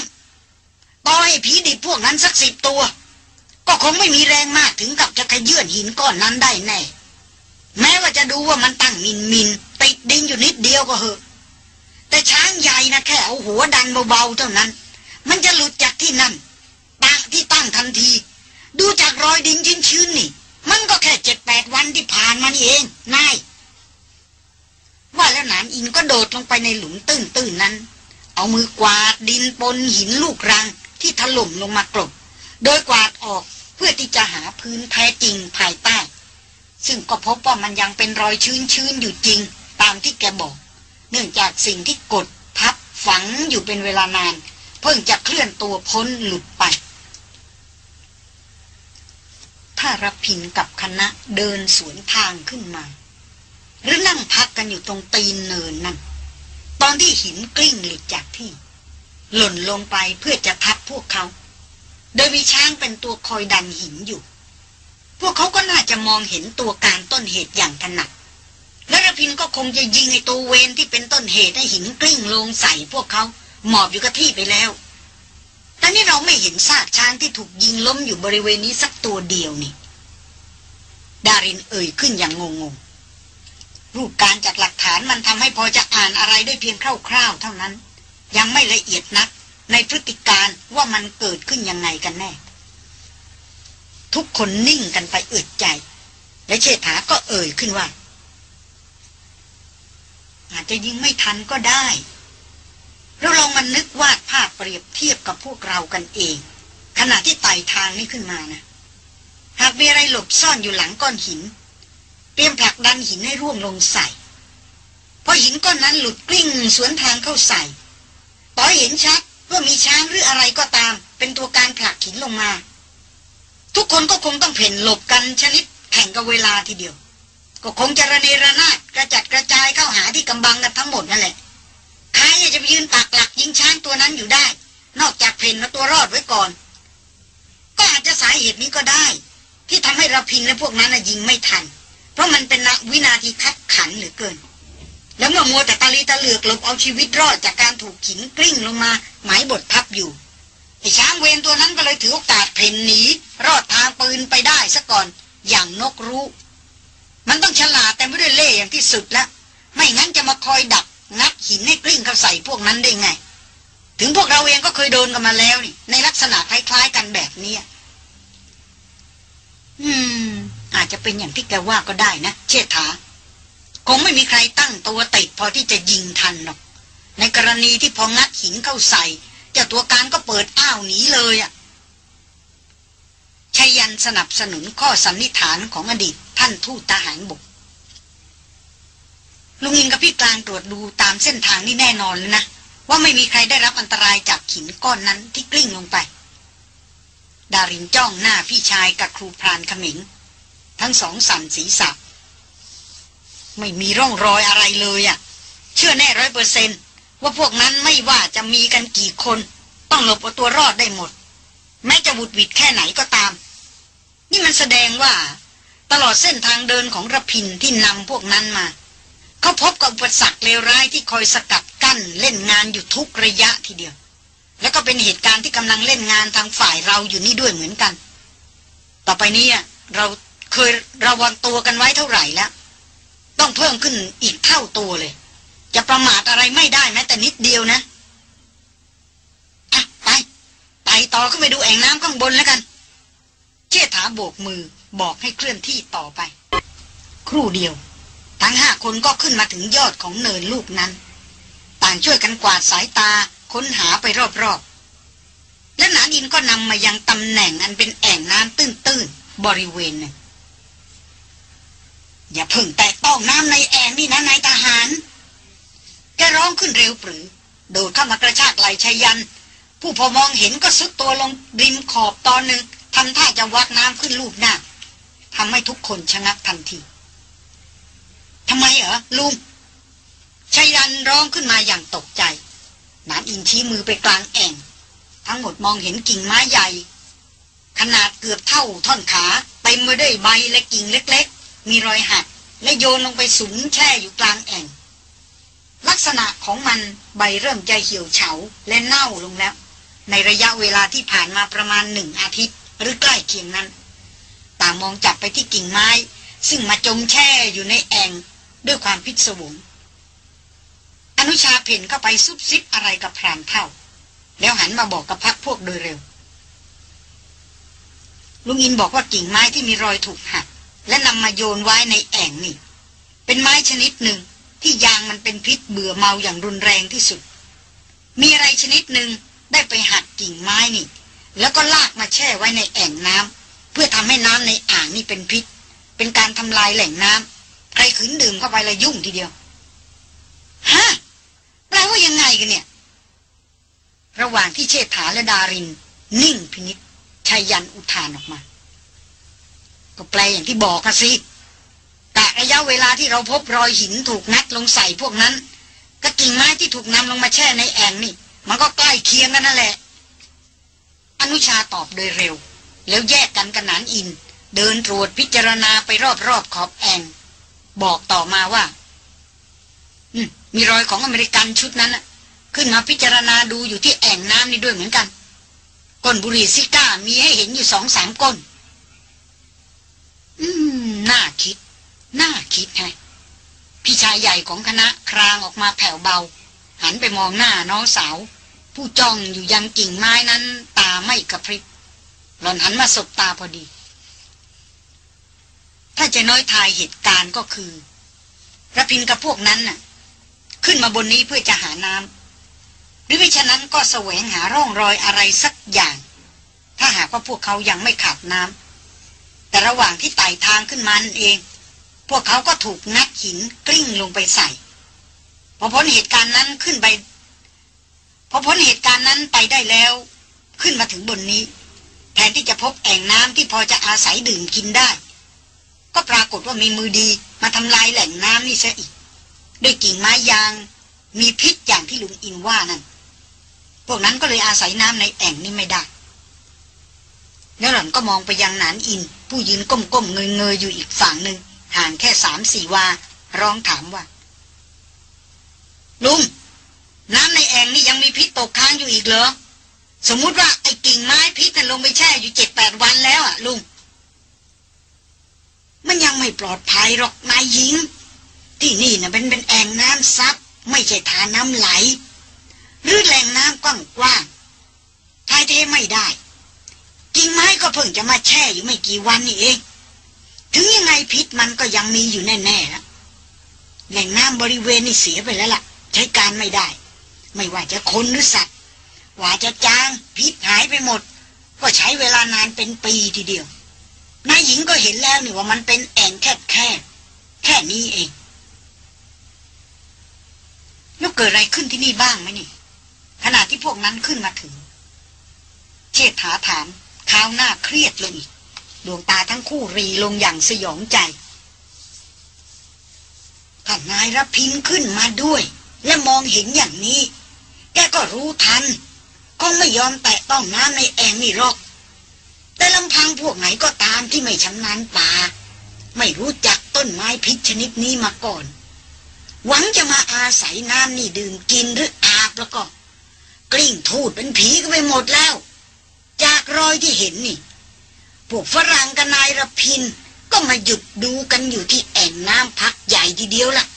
ต่อให้ผีดิบพวกนั้นสักสิบตัว ก็คงไม่มีแรงมากถึงกับจะขยื่นหินก้อนนั้นได้แน่ แม้ว่าจะดูว่ามันตั้งมินมินติดดินอยู่นิดเดียวก็เหอะแต่ช้างใหญ่นะแค่เอาหัวดันเบาๆเท่านั้น มันจะหลุดจากที่นั่นตั้งที่ตั้งทันที ดูจากรอยดินชื้นๆนี่ มันก็แค่เจ็ดแปดวันที่ผ่านมานี่เองนายว่าแล้วนานอินก็โดดลงไปในหลุมตื้นๆนั้น เอามือกวาดดินปนหินลูกรัง ที่ถล่มลงมากลบ โดยกวาดออกเพื่อที่จะหาพื้นแท้จริงภายใต้ ซึ่งก็พบว่ามันยังเป็นรอยชื้นๆอยู่จริง ตามที่แกบอก เนื่องจากสิ่งที่กดทับฝังอยู่เป็นเวลานาน เพิ่งจะเคลื่อนตัวพ้นหลุดไปถ้ารพินกับคณะเดินสวนทางขึ้นมา หรือนั่งพักกันอยู่ตรงตีนเนินนั่นตอนที่หินกลิ้งหลุดจากที่ หล่นลงไปเพื่อจะทับพวกเขา โดยมีช้างเป็นตัวคอยดันหินอยู่ พวกเขาก็น่าจะมองเห็นตัวการต้นเหตุอย่างถนัด และระพินก็คงจะยิงไอ้ตัวเวนที่เป็นต้นเหตุให้หินกลิ้งลงใส่พวกเขาหมอบอยู่กับที่ไปแล้ว แต่นี่เราไม่เห็นซากช้างที่ถูกยิงล้มอยู่บริเวณนี้สักตัวเดียวนี่ ดารินเอ่ยขึ้นอย่างงงงรูปการจากหลักฐานมันทำให้พอจะอ่านอะไรได้เพียงคร่าวๆเท่านั้น ยังไม่ละเอียดนัก ในพฤติการว่ามันเกิดขึ้นยังไงกันแน่ ทุกคนนิ่งกันไปอึดใจ และเชษฐาก็เอ่ยขึ้นว่า อาจจะยิงไม่ทันก็ได้เราลองมานึกวาดภาพเปรียบเทียบกับพวกเรากันเอง ขณะที่ไต่ทางนี้ขึ้นมานะ หากมีอะไรหลบซ่อนอยู่หลังก้อนหิน เตรียมผลักดันหินให้ร่วงลงใส่พอหินก้อนนั้นหลุดกลิ้งสวนทางเข้าใส่ ต่อเห็นชัดว่ามีช้างหรืออะไรก็ตาม เป็นตัวการผลักหินลงมา ทุกคนก็คงต้องเพ่นหลบกันชนิดแข่งกับเวลาทีเดียว ก็คงจะระเนระนาดกระจัดกระจายเข้าหาที่กำบังกันทั้งหมดนั่นแหละใครจะไปยืนตักหลักยิงช้างตัวนั้นอยู่ได้ นอกจากเพ่นแล้วตัวรอดไว้ก่อน ก็อาจจะสาเหตุนี้ก็ได้ ที่ทำให้เราพินและพวกนั้นยิงไม่ทัน เพราะมันเป็นวินาทีคับขันเหลือเกิน แล้วเมื่อมัวแต่ตาลีตะเหลือกหลบเอาชีวิตรอดจากการถูกขินกลิ้งลงมา หมายบททับอยู่ไอ้ช้างเวรตัวนั้นก็เลยถือโอกาสเพ่นหนีรอดทางปืนไปได้ซะก่อน อย่างนกรู้ มันต้องฉลาดแต่ไม่ด้วยเล่อย่างที่สุดแล้วไม่งั้นจะมาคอยดักงัดหินให้กลิ้งเข้าใส่พวกนั้นได้ไง ถึงพวกเราเองก็เคยโดนกันมาแล้วนี่ ในลักษณะคล้ายๆกันแบบนี้อืม อาจจะเป็นอย่างที่แกว่าก็ได้นะ เชษฐา คงไม่มีใครตั้งตัวติดพอที่จะยิงทันหรอก ในกรณีที่พองัดหินเข้าใส่เจ้าตัวการก็เปิดอ้าวหนีเลยอะ่ะชยันสนับสนุนข้อสันนิษฐานของอดีตท่านทูตทหารบก ลุงอิงกับพี่กลางตรวจดูตามเส้นทางนี่แน่นอนเลยนะ ว่าไม่มีใครได้รับอันตรายจากหินก้อนนั้นที่กลิ้งลงไป ดารินจ้องหน้าพี่ชายกับครูพรานขมิง ทั้งสองสั่นสีสับ ไม่มีร่องรอยอะไรเลยอะ่ะ เชื่อแน่ร้อยเปอร์เซนว่าพวกนั้นไม่ว่าจะมีกันกี่คน ต้องหลบเอาตัวรอดได้หมด แม้จะบุดวิดแค่ไหนก็ตาม นี่มันแสดงว่า ตลอดเส้นทางเดินของระพินที่นำพวกนั้นมา เขาพบกับอุปสรรคเลวร้ายที่คอยสกัดกั้นเล่นงานอยู่ทุกระยะทีเดียว แล้วก็เป็นเหตุการณ์ที่กำลังเล่นงานทางฝ่ายเราอยู่นี่ด้วยเหมือนกัน ต่อไปนี้เราเคเคยระวังตัวกันไว้เท่าไหร่แล้ว ต้องเพิ่มขึ้นอีกเท่าตัวเลย จะประมาทอะไรไม่ได้แม้แต่นิดเดียวนะไปไต่ต่อขึ้นไปดูแอ่งน้ำข้างบนแล้วกัน เชษฐาโบกมือบอกให้เคลื่อนที่ต่อไป ครู่เดียว ทั้งห้าคนก็ขึ้นมาถึงยอดของเนินลูกนั้น ต่างช่วยกันกวาดสายตาค้นหาไปรอบๆและนานอินก็นำมายังตำแหน่งอันเป็นแอ่งน้ำตื้นๆบริเวณหนึ่ง อย่าเพิ่งแตะต้องน้ำในแองนี่นะนายทหารแกร้องขึ้นเร็วปรือ โดดเข้ามากระชากไหลชายัน ผู้พอมองเห็นก็ซุดตัวลงริมขอบตอนหนึ่งทำท่าจะวักน้ำขึ้นลูบหน้าทำให้ทุกคนชะงักทันทีทำไมเหรอลุงชายันร้องขึ้นมาอย่างตกใจนานอินชี้มือไปกลางแอ่ง ทั้งหมดมองเห็นกิ่งไม้ใหญ่ ขนาดเกือบเท่าท่อนขาเต็มไปด้วยใบและกิ่งเล็ก มีรอยหักและโยนลงไปสูงแช่อยู่กลางแอ่ง ลักษณะของมันใบเริ่มจะเหี่ยวเฉาและเน่าลงแล้ว ในระยะเวลาที่ผ่านมาประมาณหนึ่งอาทิตย์ หรือใกล้เคียงนั้น ต่างมองจับไปที่กิ่งไม้ ซึ่งมาจมแช่อยู่ในแอ่งด้วยความพิศวงอนุชาเพ่นเข้าไปซุบซิบอะไรกับพรานเท่า แล้วหันมาบอกกับพักพวกโดยเร็ว ลุงอินบอกว่ากิ่งไม้ที่มีรอยถูกหัก และนำมาโยนไว้ในแอ่งนี่ เป็นไม้ชนิดหนึ่งที่ยางมันเป็นพิษเบื่อเมาอย่างรุนแรงที่สุด มีอะไรชนิดหนึ่งได้ไปหักกิ่งไม้นี่ แล้วก็ลากมาแช่ไว้ในแอ่งน้ำเพื่อทำให้น้ำในอ่างนี่เป็นพิษ เป็นการทำลายแหล่งน้ำใครขืนดื่มเข้าไปละยุ่งทีเดียวฮะแปลว่ายังไงกันเนี่ย ระหว่างที่เชษฐาและดาริน นิ่งพินิษชายันอุทานออกมา ก็แปลอย่างที่บอกกันสิแต่ระยะเวลาที่เราพบรอยหินถูกนัดลงใส่พวกนั้นกระกิ่งไม้ที่ถูกนำลงมาแช่ในแอ่งนี่ มันก็ใกล้เคียงกันนั่นแหละ อนุชาตอบโดยเร็ว แล้วแยกกันกันนานอิน เดินตรวจพิจารณาไปรอบๆขอบแอ่ง บอกต่อมาว่ามีรอยของอเมริกันชุดนั้นขึ้นมาพิจารณาดูอยู่ที่แอ่งน้ำนี่ด้วยเหมือนกัน ก้นบุหรี่ซิก้ามีให้เห็นอยู่สองสามก้น อืม น่าคิด น่าคิดไงพี่ชายใหญ่ของคณะครางออกมาแผ่วเบา หันไปมองหน้าน้องสาว ผู้จ้องอยู่ยังกิ่งไม้นั้น ตาไม่กระพริบหล่อนหันมาสบตาพอดี ถ้าจะน้อยทายเหตุการณ์ก็คือระพินกับพวกนั้นน่ะ ขึ้นมาบนนี้เพื่อจะหาน้ำหรือไม่ฉะนั้นก็แสวงหาร่องรอยอะไรสักอย่าง ถ้าหากว่าพวกเขายังไม่ขาดน้ำ แต่ระหว่างที่ไต่ทางขึ้นมานั่นเอง พวกเขาก็ถูกนักหินกลิ้งลงไปใส่ พอพ้นเหตุการณ์นั้นขึ้นไป พอพ้นเหตุการณ์นั้นไปได้แล้ว ขึ้นมาถึงบนนี้ แทนที่จะพบแอ่งน้ำที่พอจะอาศัยดื่มกินได้ ก็ปรากฏว่ามีมือดีมาทำลายแหล่งน้ำนี่ซะอีก ด้วยกิ่งไม้ยาง มีพิษอย่างที่ลุงอินว่านั่น พวกนั้นก็เลยอาศัยน้ำในแอ่งนี้ไม่ได้แล้วหล่อนก็มองไปยังนานอิน ผู้ยืนก้มๆเงยๆอยู่อีกฝั่งหนึ่งห่างแค่สามสี่วา ร้องถามว่า ลุง น้ำในแอ่งนี่ยังมีพิษตกค้างอยู่อีกเหรอ สมมุติว่าไอ้กิ่งไม้พิษนั้นลงไปแช่อยู่เจ็ดแปดวันแล้วอะ ลุง มันยังไม่ปลอดภัยหรอกนายหญิง ที่นี่น่ะเป็นเป็นแอ่งน้ำซับไม่ใช่ทาน้ำไหล หรือแหล่งน้ำกว้างๆทายเทไม่ได้ กิ่งไม้ก็เพิ่งจะมาแช่อยู่ไม่กี่วันนี่เอง ถึงยังไงพิษมันก็ยังมีอยู่แน่ๆนะแหล่งน้ำบริเวณนี่เสียไปแล้วล่ะ ใช้การไม่ได้ ไม่ว่าจะคนหรือสัตว์ว่าจะจางพิษหายไปหมด ก็ใช้เวลานานเป็นปีทีเดียวนายหญิงก็เห็นแล้วนี่ว่ามันเป็นแอ่งแคบแค่แค่นี้เองแล้วเกิดอะไรขึ้นที่นี่บ้างไหมนี่ ขณะที่พวกนั้นขึ้นมาถึง เชษฐาถาม ข้าวหน้าเครียดลงอีก ดวงตาทั้งคู่รีลงอย่างสยองใจถ้านายรับพินขึ้นมาด้วย และมองเห็นอย่างนี้ แกก็รู้ทันคงไม่ยอมแตะต้องน้ำในแอ่งนี่หรอก แต่ลำพังพวกไหนก็ตามที่ไม่ชำนาญป่า ไม่รู้จักต้นไม้พิษชนิดนี้มาก่อน หวังจะมาอาศัยน้ำนี่ดื่มกินหรืออาบแล้วก็ กลิ้งทูดเป็นผีก็ไปหมดแล้ว จากรอยที่เห็นนี่ พวกฝรั่งกับนายรพิน ก็มาหยุดดูกันอยู่ที่แอ่งน้ำพักใหญ่ทีเดียวละ่ะ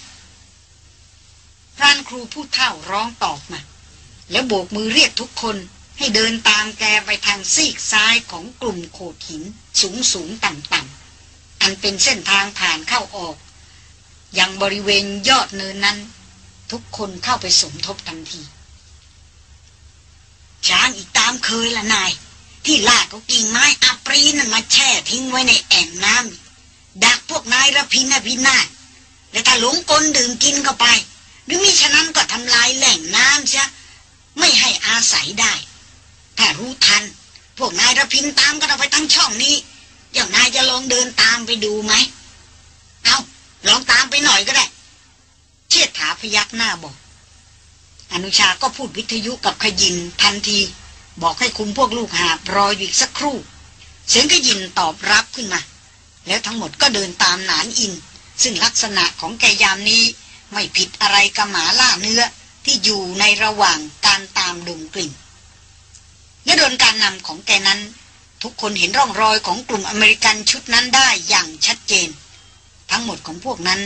พรานครูผู้เฒ่าร้องตอบมา แล้วโบกมือเรียกทุกคนให้เดินตามแกไปทางซีกซ้ายของกลุ่มโขดหินสูงสูงต่ำต่ำอันเป็นเส้นทางผ่านเข้าออกยังบริเวณยอดเนินนั้น ทุกคนเข้าไปสมทบทันทีช้างอีกตามเคยละนาย ที่ลากเอากิ่งไม้อัปรีนั่นมาแช่ทิ้งไว้ในแอ่งน้ำดักพวกนายระพินพินาศและถ้าหลงกลดื่มกินเข้าไป หรือมิฉะนั้นก็ทำลายแหล่งน้ำซะไม่ให้อาศัยได้ ถ้ารู้ทัน พวกนายระพินตามกันเอาไปทั้งช่องนี้เจ้านายจะลองเดินตามไปดูไหม เอาลองตามไปหน่อยก็ได้ เชิดถาพยักหน้าบอก อนุชาก็พูดวิทยุกับขยินทันที บอกให้คุมพวกลูกหาบรออยู่อีกสักครู่ เสียงขยินตอบรับขึ้นมา แล้วทั้งหมดก็เดินตามหนานอิน ซึ่งลักษณะของแกยามนี้ไม่ผิดอะไรกับหมาล่าเนื้อที่อยู่ในระหว่างการตามดมกลิ่นและโดนการนำของแกนั้น ทุกคนเห็นร่องรอยของกลุ่มอเมริกันชุดนั้นได้อย่างชัดเจน ทั้งหมดของพวกนั้น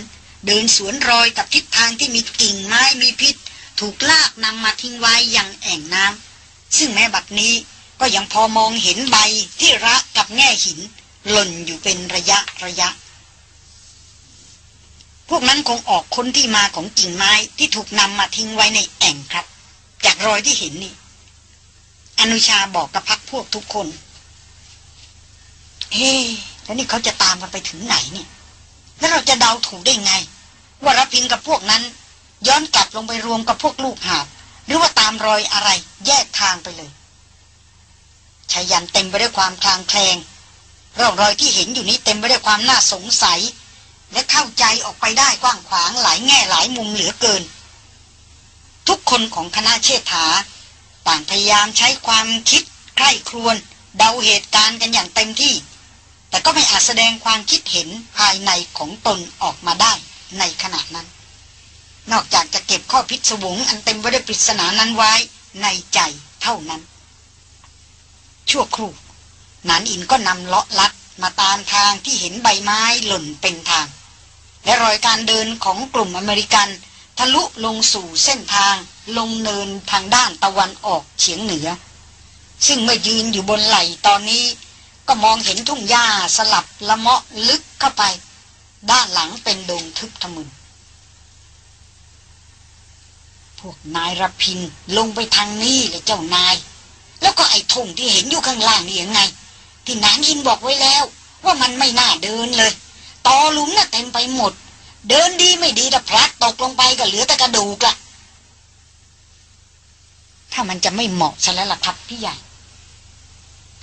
เดินสวนรอยกับทิศทางที่มีกิ่งไม้มีพิษ ถูกลากนำมาทิ้งไว้อย่างแอ่งน้ำ ซึ่งแม้บัดนี้ก็ยังพอมองเห็นใบที่ระกับแง่หิน หล่นอยู่เป็นระยะระยะ พวกนั้นคงออกค้นที่มาของกิ่งไม้ที่ถูกนำมาทิ้งไว้ในแอ่งครับ จากรอยที่เห็นนี่ อนุชาบอกกับพักพวกทุกคน เฮ้แล้วนี่เขาจะตามกันไปถึงไหนเนี่ย แล้วเราจะเดาถูกได้ไง ว่ารพินกับพวกนั้น ย้อนกลับลงไปรวมกับพวกลูกหาบ หรือว่าตามรอยอะไรแยกทางไปเลยชายันเต็มไปด้วยความคลางแคลงร่องรอยที่เห็นอยู่นี้เต็มไปด้วยความน่าสงสัย และเข้าใจออกไปได้กว้างขวางหลายแง่หลายมุมเหลือเกิน ทุกคนของคณะเชษฐา ต่างพยายามใช้ความคิดใคร่ครวญเดาเหตุการณ์กันอย่างเต็มที่ แต่ก็ไม่อาจแสดงความคิดเห็นภายในของตนออกมาได้ในขณะนั้น นอกจากจะเก็บข้อพิศวงอันเต็มไปด้วยปริศนานั้นไว้ในใจเท่านั้น ชั่วครู่นันอินก็นำเลาะลัดมาตามทางที่เห็นใบไม้หล่นเป็นทาง และรอยการเดินของกลุ่มอเมริกัน ทะลุลงสู่เส้นทางลงเนินทางด้านตะวันออกเฉียงเหนือ ซึ่งเมื่อยืนอยู่บนไหล่ตอนนี้ ก็มองเห็นทุ่งหญ้าสลับละเมาะลึกเข้าไป ด้านหลังเป็นดงทึบทะมึนพ วกนายรพินลงไปทางนี้เลยเจ้านาย แล้วก็ไอ้ทงที่เห็นอยู่ข้างล่างนี่ยังไง ที่นานยินบอกไว้แล้ว ว่ามันไม่น่าเดินเลยตอหลุมน่ะเต็มไปหมด เดินดีไม่ดีแต่พลัดตกลงไปก็เหลือแต่กระดูกละถ้ามันจะไม่เหมาะซะแล้วล่ะครับพี่ใหญ่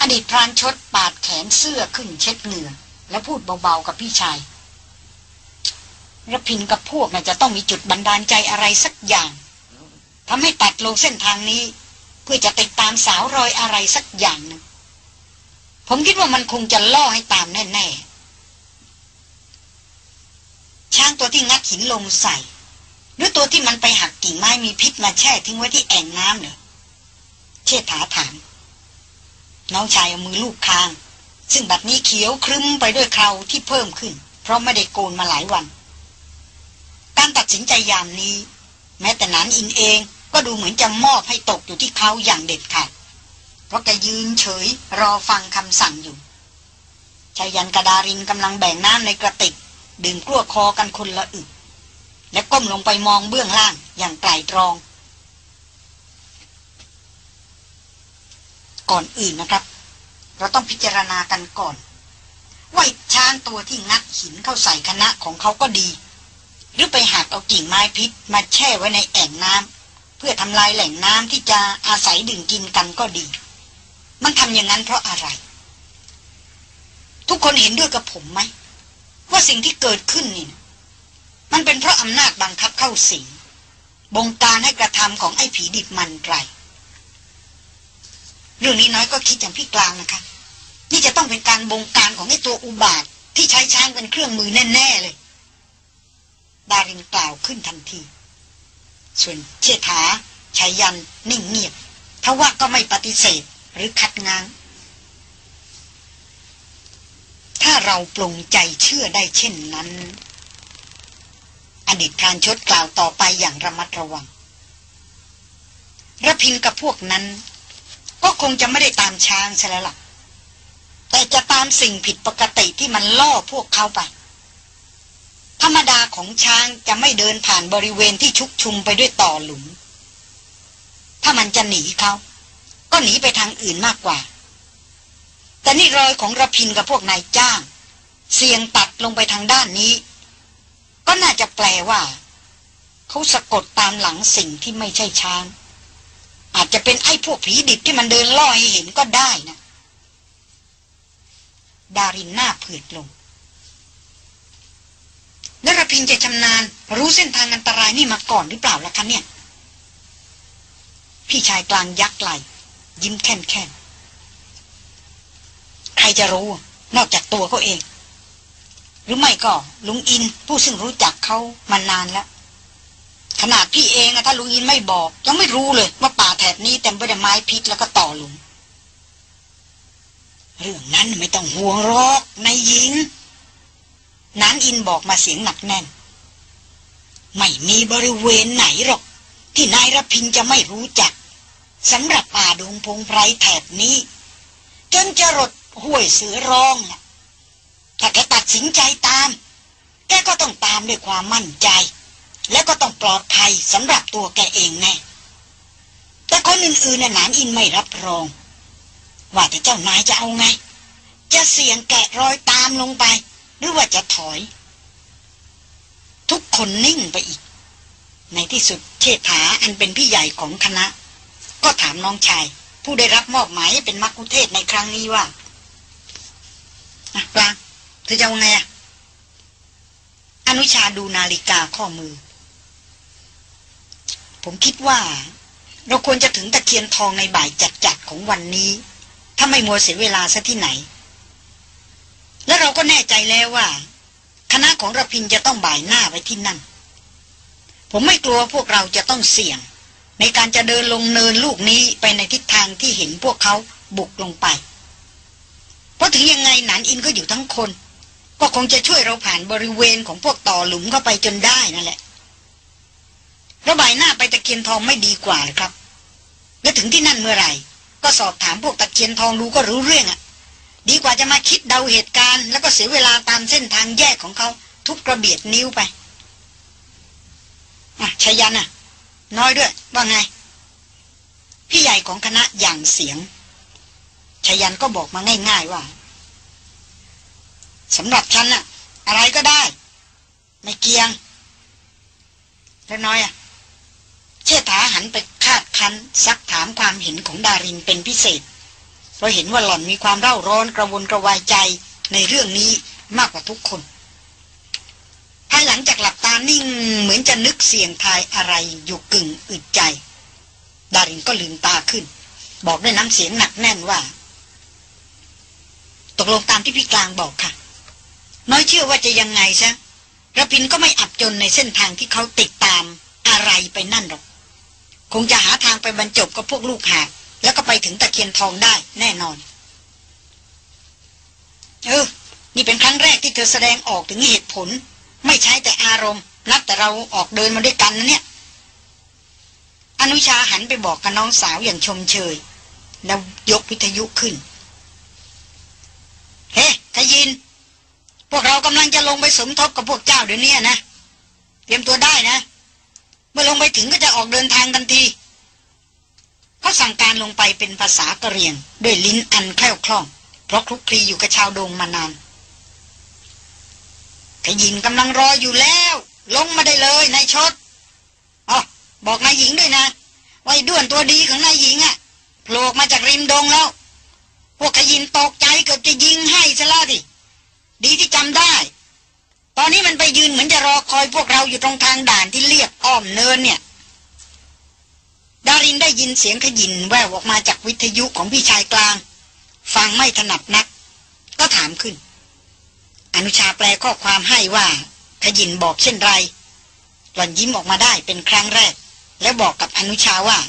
อดีตพรานชดปาดแขนเสื้อขึ้นเช็ดเหงื่อแล้วพูดเบาๆกับพี่ชายรพินกับพวกน่ะจะต้องมีจุดบันดาลใจอะไรสักอย่าง ทำให้ตัดลงเส้นทางนี้ เพื่อจะติดตามสาวรอยอะไรสักอย่างหนึ่งผมคิดว่ามันคงจะล่อให้ตามแน่ ๆ ช้างตัวที่งัดหินลงใส่ หรือตัวที่มันไปหักกิ่งไม้มีพิษมาแช่ทิ้งไว้ที่แอ่งน้ำเหรอเชษฐาถามน้องชายเอามือลูกคาง ซึ่งบัดนี้เขียวครึ้มไปด้วยเคราที่เพิ่มขึ้น เพราะไม่ได้โกนมาหลายวัน การตัดสินใจยามนี้ แม้แต่นันอินเอง ก็ดูเหมือนจะมอบให้ตกอยู่ที่เขาอย่างเด็ดขาด เพราะแกยืนเฉยรอฟังคำสั่งอยู่ชายันกระดารินกำลังแบ่งน้ำในกระติก ดื่มกลั้วคอกันคนละอึก และก้มลงไปมองเบื้องล่างอย่างไตรตรอง ก่อนอื่นนะครับ เราต้องพิจารณากันก่อนว่าช้างตัวที่งัดหินเข้าใส่คณะของเขาก็ดี หรือไปหักเอากิ่งไม้พิษมาแช่ไว้ในแอ่งน้ำ เพื่อทำลายแหล่งน้ำที่จะอาศัยดื่มกินกันก็ดี มันทำอย่างนั้นเพราะอะไร ทุกคนเห็นด้วยกับผมไหม ว่าสิ่งที่เกิดขึ้นนี่ มันเป็นเพราะอำนาจบังคับเข้าสิงบงการให้กระทำของไอ้ผีดิบมันไรเรื่องนี้น้อยก็คิดอย่างพี่กลางนะคะ นี่จะต้องเป็นการบงการของไอ้ตัวอุบาทที่ใช้ช้างเป็นเครื่องมือแน่ ๆ เลย ดารินกล่าวขึ้นทันที ส่วนเชษฐาชายันนิ่งเงียบทว่าก็ไม่ปฏิเสธหรือขัดง้านถ้าเราปลงใจเชื่อได้เช่นนั้น อดีตพรานชดกล่าวต่อไปอย่างระมัดระวังระพินกับพวกนั้น ก็คงจะไม่ได้ตามช้างใช่แล้วล่ะ แต่จะตามสิ่งผิดปกติที่มันล่อพวกเขาไป ธรรมดาของช้างจะไม่เดินผ่านบริเวณที่ชุกชุมไปด้วยต่อหลุม ถ้ามันจะหนีเขาก็หนีไปทางอื่นมากกว่า แต่นี่รอยของระพินกับพวกนายจ้าง เสียงตัดลงไปทางด้านนี้ ก็น่าจะแปลว่า เขาสะกดตามหลังสิ่งที่ไม่ใช่ช้าง อาจจะเป็นไอ้พวกผีดิบที่มันเดินล่อให้เห็นก็ได้นะ ดารินหน้าผืดลง นรพินจะชำนาญ รู้เส้นทางอันตรายนี่มาก่อนหรือเปล่าล่ะคะเนี่ย พี่ชายกลางยักไหลยิ้มแค่นแค่นใครจะรู้ นอกจากตัวเขาเอง หรือไม่ก็ลุงอินผู้ซึ่งรู้จักเขามานานแล้ว ขนาดพี่เองอะถ้าลุงอินไม่บอก ยังไม่รู้เลยว่าป่าแถบนี้เต็มไปด้วยไม้พิษแล้วก็ต่อหลุมเรื่องนั้นไม่ต้องห่วงหรอกนายหญิง นานอินบอกมาเสียงหนักแน่น ไม่มีบริเวณไหนหรอก ที่นายรพินจะไม่รู้จักสำหรับป่าดงพงไพรแถบนี้ จนจะรดห้วยเสือร้องถ้าแกตัดสินใจตาม แกก็ต้องตามด้วยความมั่นใจ และก็ต้องปลอดภัยสำหรับตัวแกเองแน่แต่คนอื่นๆน่ะนานอินไม่รับรอง ว่าแต่เจ้านายจะเอาไง จะเสี่ยงแกะรอยตามลงไป หรือว่าจะถอย ทุกคนนิ่งไปอีก ในที่สุดเชษฐาอันเป็นพี่ใหญ่ของคณะ ก็ถามน้องชาย ผู้ได้รับมอบหมายเป็นมักคุเทศในครั้งนี้ว่าอะปลางเธอจะเอาไงอะอนุชาดูนาฬิกาข้อมือ ผมคิดว่า เราควรจะถึงตะเคียนทองในบ่ายจัดๆของวันนี้ ถ้าไม่มัวเสียเวลาซะที่ไหน และเราก็แน่ใจแล้วว่า คณะของระพินจะต้องบ่ายหน้าไปที่นั่น ผมไม่กลัวพวกเราจะต้องเสี่ยง ในการจะเดินลงเนินลูกนี้ไปในทิศทางที่เห็นพวกเขาบุกลงไป เพราะถึงยังไงหนานอินก็อยู่ทั้งคน ก็คงจะช่วยเราผ่านบริเวณของพวกต่อหลุมเข้าไปจนได้นั่นแหละระบายหน้าไปตะเคียนทองไม่ดีกว่าหรือครับ และถึงที่นั่นเมื่อไหร่ ก็สอบถามพวกตะเคียนทองดูก็รู้เรื่องอะ่ะ ดีกว่าจะมาคิดเดาเหตุการณ์ แล้วก็เสียเวลาตามเส้นทางแยกของเขา ทุกกระเบียดนิ้วไปอะชยันอะ น้อยด้วย ว่าไง พี่ใหญ่ของคณะอย่างเสียงชยันก็บอกมาง่ายๆว่าสำหรับฉันน่ะ อะไรก็ได้ ไม่เกียง แล้วน้อยอะ เชษฐาหันไปคาดคันซักถามความเห็นของดารินเป็นพิเศษ เพราะเห็นว่าหล่อนมีความเร่าร้อนกระวนกระวายใจในเรื่องนี้มากกว่าทุกคน ภายหลังจากหลับตานิ่งเหมือนจะนึกเสียงทายอะไรอยู่กึ่งอึดใจ ดารินก็ลืมตาขึ้น บอกด้วยน้ำเสียงหนักแน่นว่า ตกลงตามที่พี่กลางบอกค่ะ น้อยเชื่อว่าจะยังไงซะระพินก็ไม่อับจนในเส้นทางที่เขาติดตามอะไรไปนั่นหรอก คงจะหาทางไปบรรจบกับพวกลูกหา แล้วก็ไปถึงตะเคียนทองได้แน่นอน เออ นี่เป็นครั้งแรกที่เธอแสดงออกถึงเหตุผล ไม่ใช้แต่อารมณ์นับแต่เราออกเดินมาด้วยกันนะเนี่ย อนุชาหันไปบอกกับน้องสาวอย่างชมเชย แล้วยกวิทยุขึ้น เฮ้ทยิน พวกเรากำลังจะลงไปสมทบกับพวกเจ้าเดี๋ยวนี้นะ เตรียมตัวได้นะ เมื่อลงไปถึงก็จะออกเดินทางทันที เขาสั่งการลงไปเป็นภาษากะเรียง ด้วยลิ้นอันแคล่วคล่อง เพราะคลุกคลีอยู่กับชาวโดงมานานขยินกำลังรออยู่แล้ว ลงมาได้เลยนายชดอ๋อบอกนายหญิงด้วยนะไว้ด้วนตัวดีของนายหญิงอะ่ะโผล่มาจากริมดงแล้ว พวกขยินตกใจเกือบจะยิงให้ซะแล้วดิดีที่จำได้ ตอนนี้มันไปยืนเหมือนจะรอคอยพวกเราอยู่ตรงทางด่านที่เรียบอ้อมเนินเนี่ย ดารินได้ยินเสียงขยินแววออกมาจากวิทยุของพี่ชายกลาง ฟังไม่ถนัดนัก ก็ถามขึ้น อนุชาแปลข้อความให้ว่า ขยินบอกเช่นไรหล่อนยิ้มออกมาได้เป็นครั้งแรก แล้วบอกกับอนุชาว่า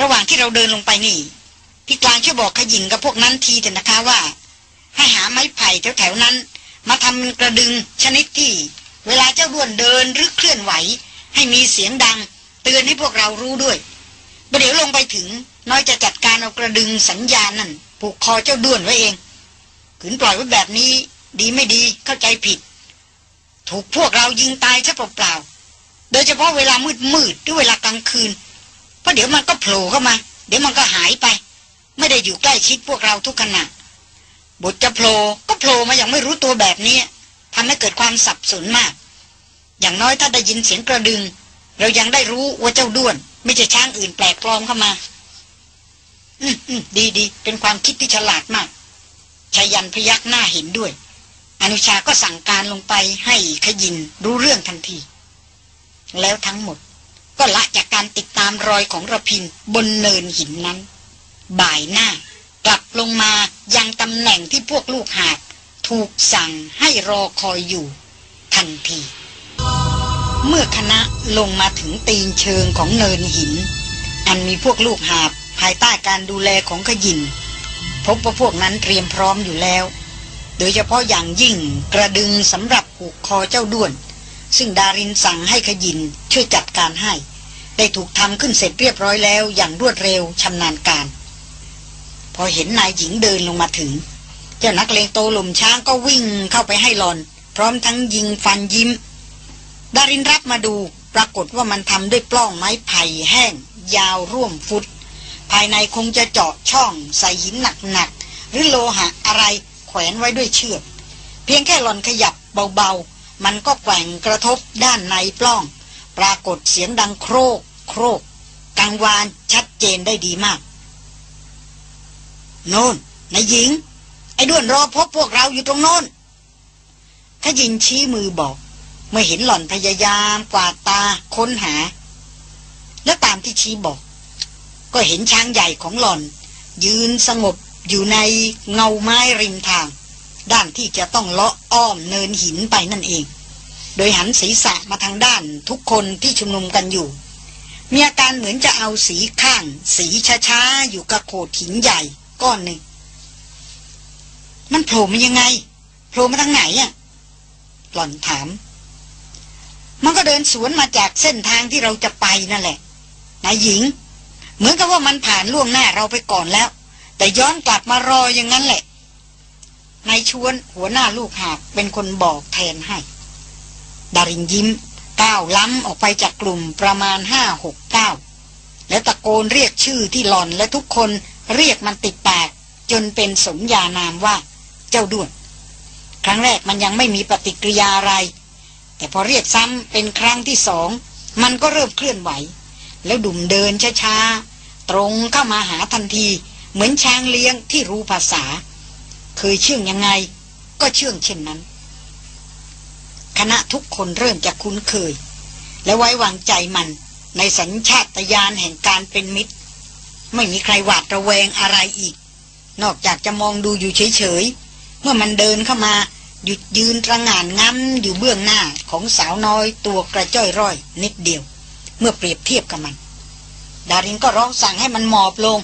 ระหว่างที่เราเดินลงไปนี่ พี่กลางช่วยบอกขยินกับพวกนั้นทีเถอะนะคะว่า ให้หาไม้ไผ่แถวๆนั้น มาทำกระดึงชนิดที่ เวลาเจ้าด้วนเดินหรือเคลื่อนไหว ให้มีเสียงดัง เตือนให้พวกเรารู้ด้วยประเดี๋ยวลงไปถึง น้อยจะจัดการเอากระดึงสัญญาณนั่นผูกคอเจ้าด้วนไว้เองขืนปล่อยไว้แบบนี้ ดีไม่ดีเข้าใจผิด ถูกพวกเรายิงตายซะเปล่าๆโดยเฉพาะเวลามืดมืดหรือเวลากลางคืนเพราะเดี๋ยวมันก็โผล่เข้ามา เดี๋ยวมันก็หายไป ไม่ได้อยู่ใกล้ชิดพวกเราทุกขณะบทจะโผล่ก็โผล่มาอย่างไม่รู้ตัวแบบนี้ทำให้เกิดความสับสนมาก อย่างน้อยถ้าได้ยินเสียงกระดึง เรายังได้รู้ว่าเจ้าด้วน ไม่ใช่ช้างอื่นแปลกปลอมเข้ามา อืมอืมดีดีเป็นความคิดที่ฉลาดมากชายันพยักหน้าเห็นด้วย อนุชาก็สั่งการลงไปให้ขยินรู้เรื่องทันที แล้วทั้งหมดก็ละจากการติดตามรอยของระพินบนเนินหินนั้น บ่ายหน้ากลับลงมายังตำแหน่งที่พวกลูกหาบถูกสั่งให้รอคอยอยู่ทันที เมื่อคณะลงมาถึงตีนเชิงของเนินหิน อันมีพวกลูกหาบภายใต้การดูแลของขยิน พบว่าพวกนั้นเตรียมพร้อมอยู่แล้ว โดยเฉพาะอย่างยิ่งกระดึงสำหรับผูกคอเจ้าด้วน ซึ่งดารินสั่งให้ขยินช่วยจัดการให้ ได้ถูกทำขึ้นเสร็จเรียบร้อยแล้วอย่างรวดเร็วชำนาญการ พอเห็นนายหญิงเดินลงมาถึง เจ้านักเลงโตหลุมช้างก็วิ่งเข้าไปให้หลอน พร้อมทั้งยิงฟันยิ้ม ดารินรับมาดูปรากฏว่ามันทำด้วยปล้องไม้ไผ่แห้ง ยาวร่วมฟุต ภายในคงจะเจาะช่อง ใส่หินหนักๆ หรือโลหะอะไรแขวนไว้ด้วยเชือก เพียงแค่หลอนขยับเบาๆ มันก็แกว่งกระทบด้านในปล้อง ปรากฏเสียงดังโครก โครก กังวานชัดเจนได้ดีมาก โน่นนายหญิง ไอ้ด้วนรอพบพวกเราอยู่ตรงโน้นขยินชี้มือบอก มื่อเห็นหล่อนพยายามกวาดตาค้นหา แล้วตามที่ชี้บอก ก็เห็นช้างใหญ่ของหล่อน ยืนสงบอยู่ในเงาไม้ริมทาง ด้านที่จะต้องเลาะอ้อมเนินหินไปนั่นเอง โดยหันศีรษะมาทางด้านทุกคนที่ชุมนุมกันอยู่ มีอาการเหมือนจะเอาสีข้าง สีช้าๆอยู่กับโขดหินใหญ่ก้อนหนึ่ง มันโผล่มายังไงโผล่มาทางไหนอะหล่อนถาม มันก็เดินสวนมาจากเส้นทางที่เราจะไปนั่นแหละนายหญิง เหมือนกับว่ามันผ่านล่วงหน้าเราไปก่อนแล้ว แต่ย้อนกลับมารออย่างนั้นแหละนายชวนหัวหน้าลูกหากเป็นคนบอกแทนให้ ดารินยิ้มก้าวล้ำออกไปจากกลุ่มประมาณห้าหกเก้าแล้วตะโกนเรียกชื่อที่หลอนและทุกคนเรียกมันติดปาก จนเป็นสมญานามว่า เจ้าด้วน ครั้งแรกมันยังไม่มีปฏิกิริยาอะไร แต่พอเรียกซ้ำเป็นครั้งที่สอง มันก็เริ่มเคลื่อนไหว แล้วดุ่มเดินช้าๆ ตรงเข้ามาหาทันที เหมือนช้างเลี้ยงที่รู้ภาษา เคยเชื่องยังไง ก็เชื่องเช่นนั้น คณะทุกคนเริ่มจะคุ้นเคย และไว้วางใจมันในสัญชาตญาณแห่งการเป็นมิตร ไม่มีใครหวาดระแวงอะไรอีก นอกจากจะมองดูอยู่เฉยๆ เมื่อมันเดินเข้ามา หยุดยืนระงานง้ำอยู่เบื้องหน้าของสาวน้อยตัวกระจ้อยร่อย นิดเดียว เมื่อเปรียบเทียบกับมัน ดารินก็ร้องสั่งให้มันหมอบลง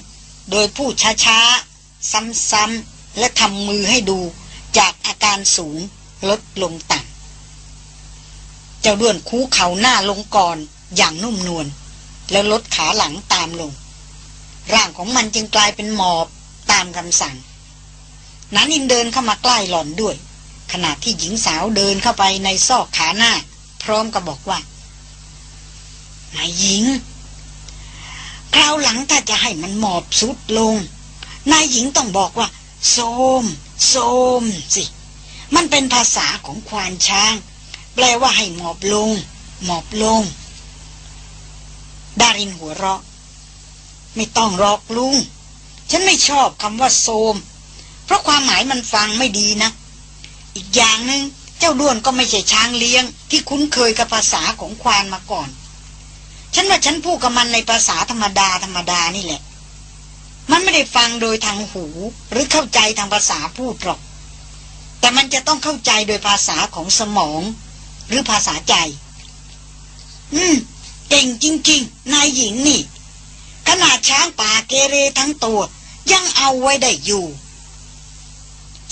โดยพูดช้าๆ ซ้ำๆ และทำมือให้ดูจากอาการสูงลดลงต่ำเจ้าด้วนคูเข่าหน้าลงก่อนอย่างนุ่มนวลแล้วลดขาหลังตามลง ร่างของมันจึงกลายเป็นหมอบตามคำสั่ง นันอินเดินเข้ามาใกล้หล่อนด้วย ขณะที่หญิงสาวเดินเข้าไปในซอกขาหน้า พร้อมกับบอกว่านายหญิง คราวหลังถ้าจะให้มันหมอบสุดลง นายหญิงต้องบอกว่าโซมโซมสิ มันเป็นภาษาของควานช้าง แปลว่าให้หมอบลง หมอบลง ดารินหัวเราะ ไม่ต้องรอกลุง ฉันไม่ชอบคำว่าโซมเพราะความหมายมันฟังไม่ดีนะ อีกอย่างหนึง่งเจ้าด้วนก็ไม่ใช่ช้างเลี้ยง ที่คุ้นเคยกับภาษาของควานมาก่อน ฉันว่าฉันพูดกับมันในภาษาธรรมดาธรรมดานี่แหละ มันไม่ได้ฟังโดยทางหู หรือเข้าใจทางภาษาพูดหรอก แต่มันจะต้องเข้าใจโดยภาษาของสมอง หรือภาษาใจ อืมเก่งจริง ๆ นายหญิงนี่ ขนาดช้างป่าเกเรทั้งตัวยังเอาไว้ได้อยู่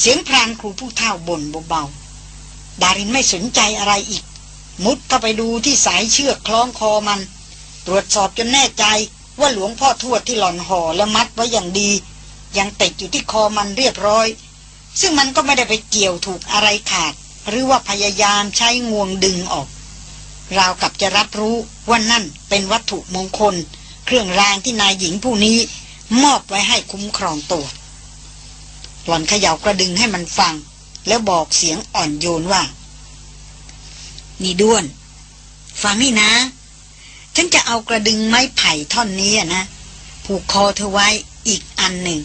เสียงพรานครูผู้เฒ่าบ่นเบาๆ ดารินไม่สนใจอะไรอีก มุดเข้าไปดูที่สายเชือกคล้องคอมัน ตรวจสอบจนแน่ใจว่าหลวงพ่อทวดที่หล่อนห่อและมัดไว้อย่างดี ยังติดอยู่ที่คอมันเรียบร้อย ซึ่งมันก็ไม่ได้ไปเกี่ยวถูกอะไรขาด หรือว่าพยายามใช้งวงดึงออก ราวกับจะรับรู้ว่านั่นเป็นวัตถุมงคล เครื่องรางที่นายหญิงผู้นี้มอบไว้ให้คุ้มครองตัว หล่อนเขย่ากระดึงให้มันฟัง แล้วบอกเสียงอ่อนโยนว่า นี่ด้วน ฟังนี่นะ ฉันจะเอากระดึงไม้ไผ่ท่อนนี้นะ ผูกคอเธอไว้อีกอันหนึ่ง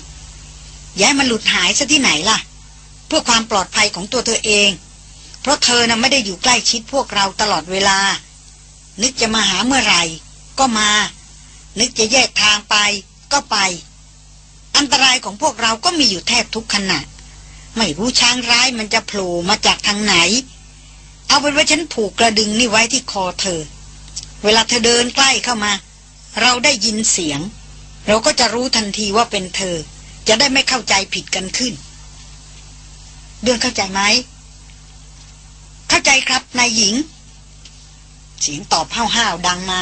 ย้ายมันหลุดหายซะที่ไหนล่ะ เพื่อความปลอดภัยของตัวเธอเอง เพราะเธอนะ่ะไม่ได้อยู่ใกล้ชิดพวกเราตลอดเวลา นึกจะมาหาเมื่อไหร่ ก็มา นึกจะแยกทางไปก็ไป อันตรายของพวกเราก็มีอยู่แทบทุกขณะ ไม่รู้ช้างร้ายมันจะโผล่มาจากทางไหน เอาเป็นว่าฉันผูกกระดึงนี่ไว้ที่คอเธอ เวลาเธอเดินใกล้เข้ามา เราได้ยินเสียง เราก็จะรู้ทันทีว่าเป็นเธอ จะได้ไม่เข้าใจผิดกันขึ้น เดือนเข้าใจไหม เข้าใจครับนายหญิง เสียงตอบห้าวๆดังมา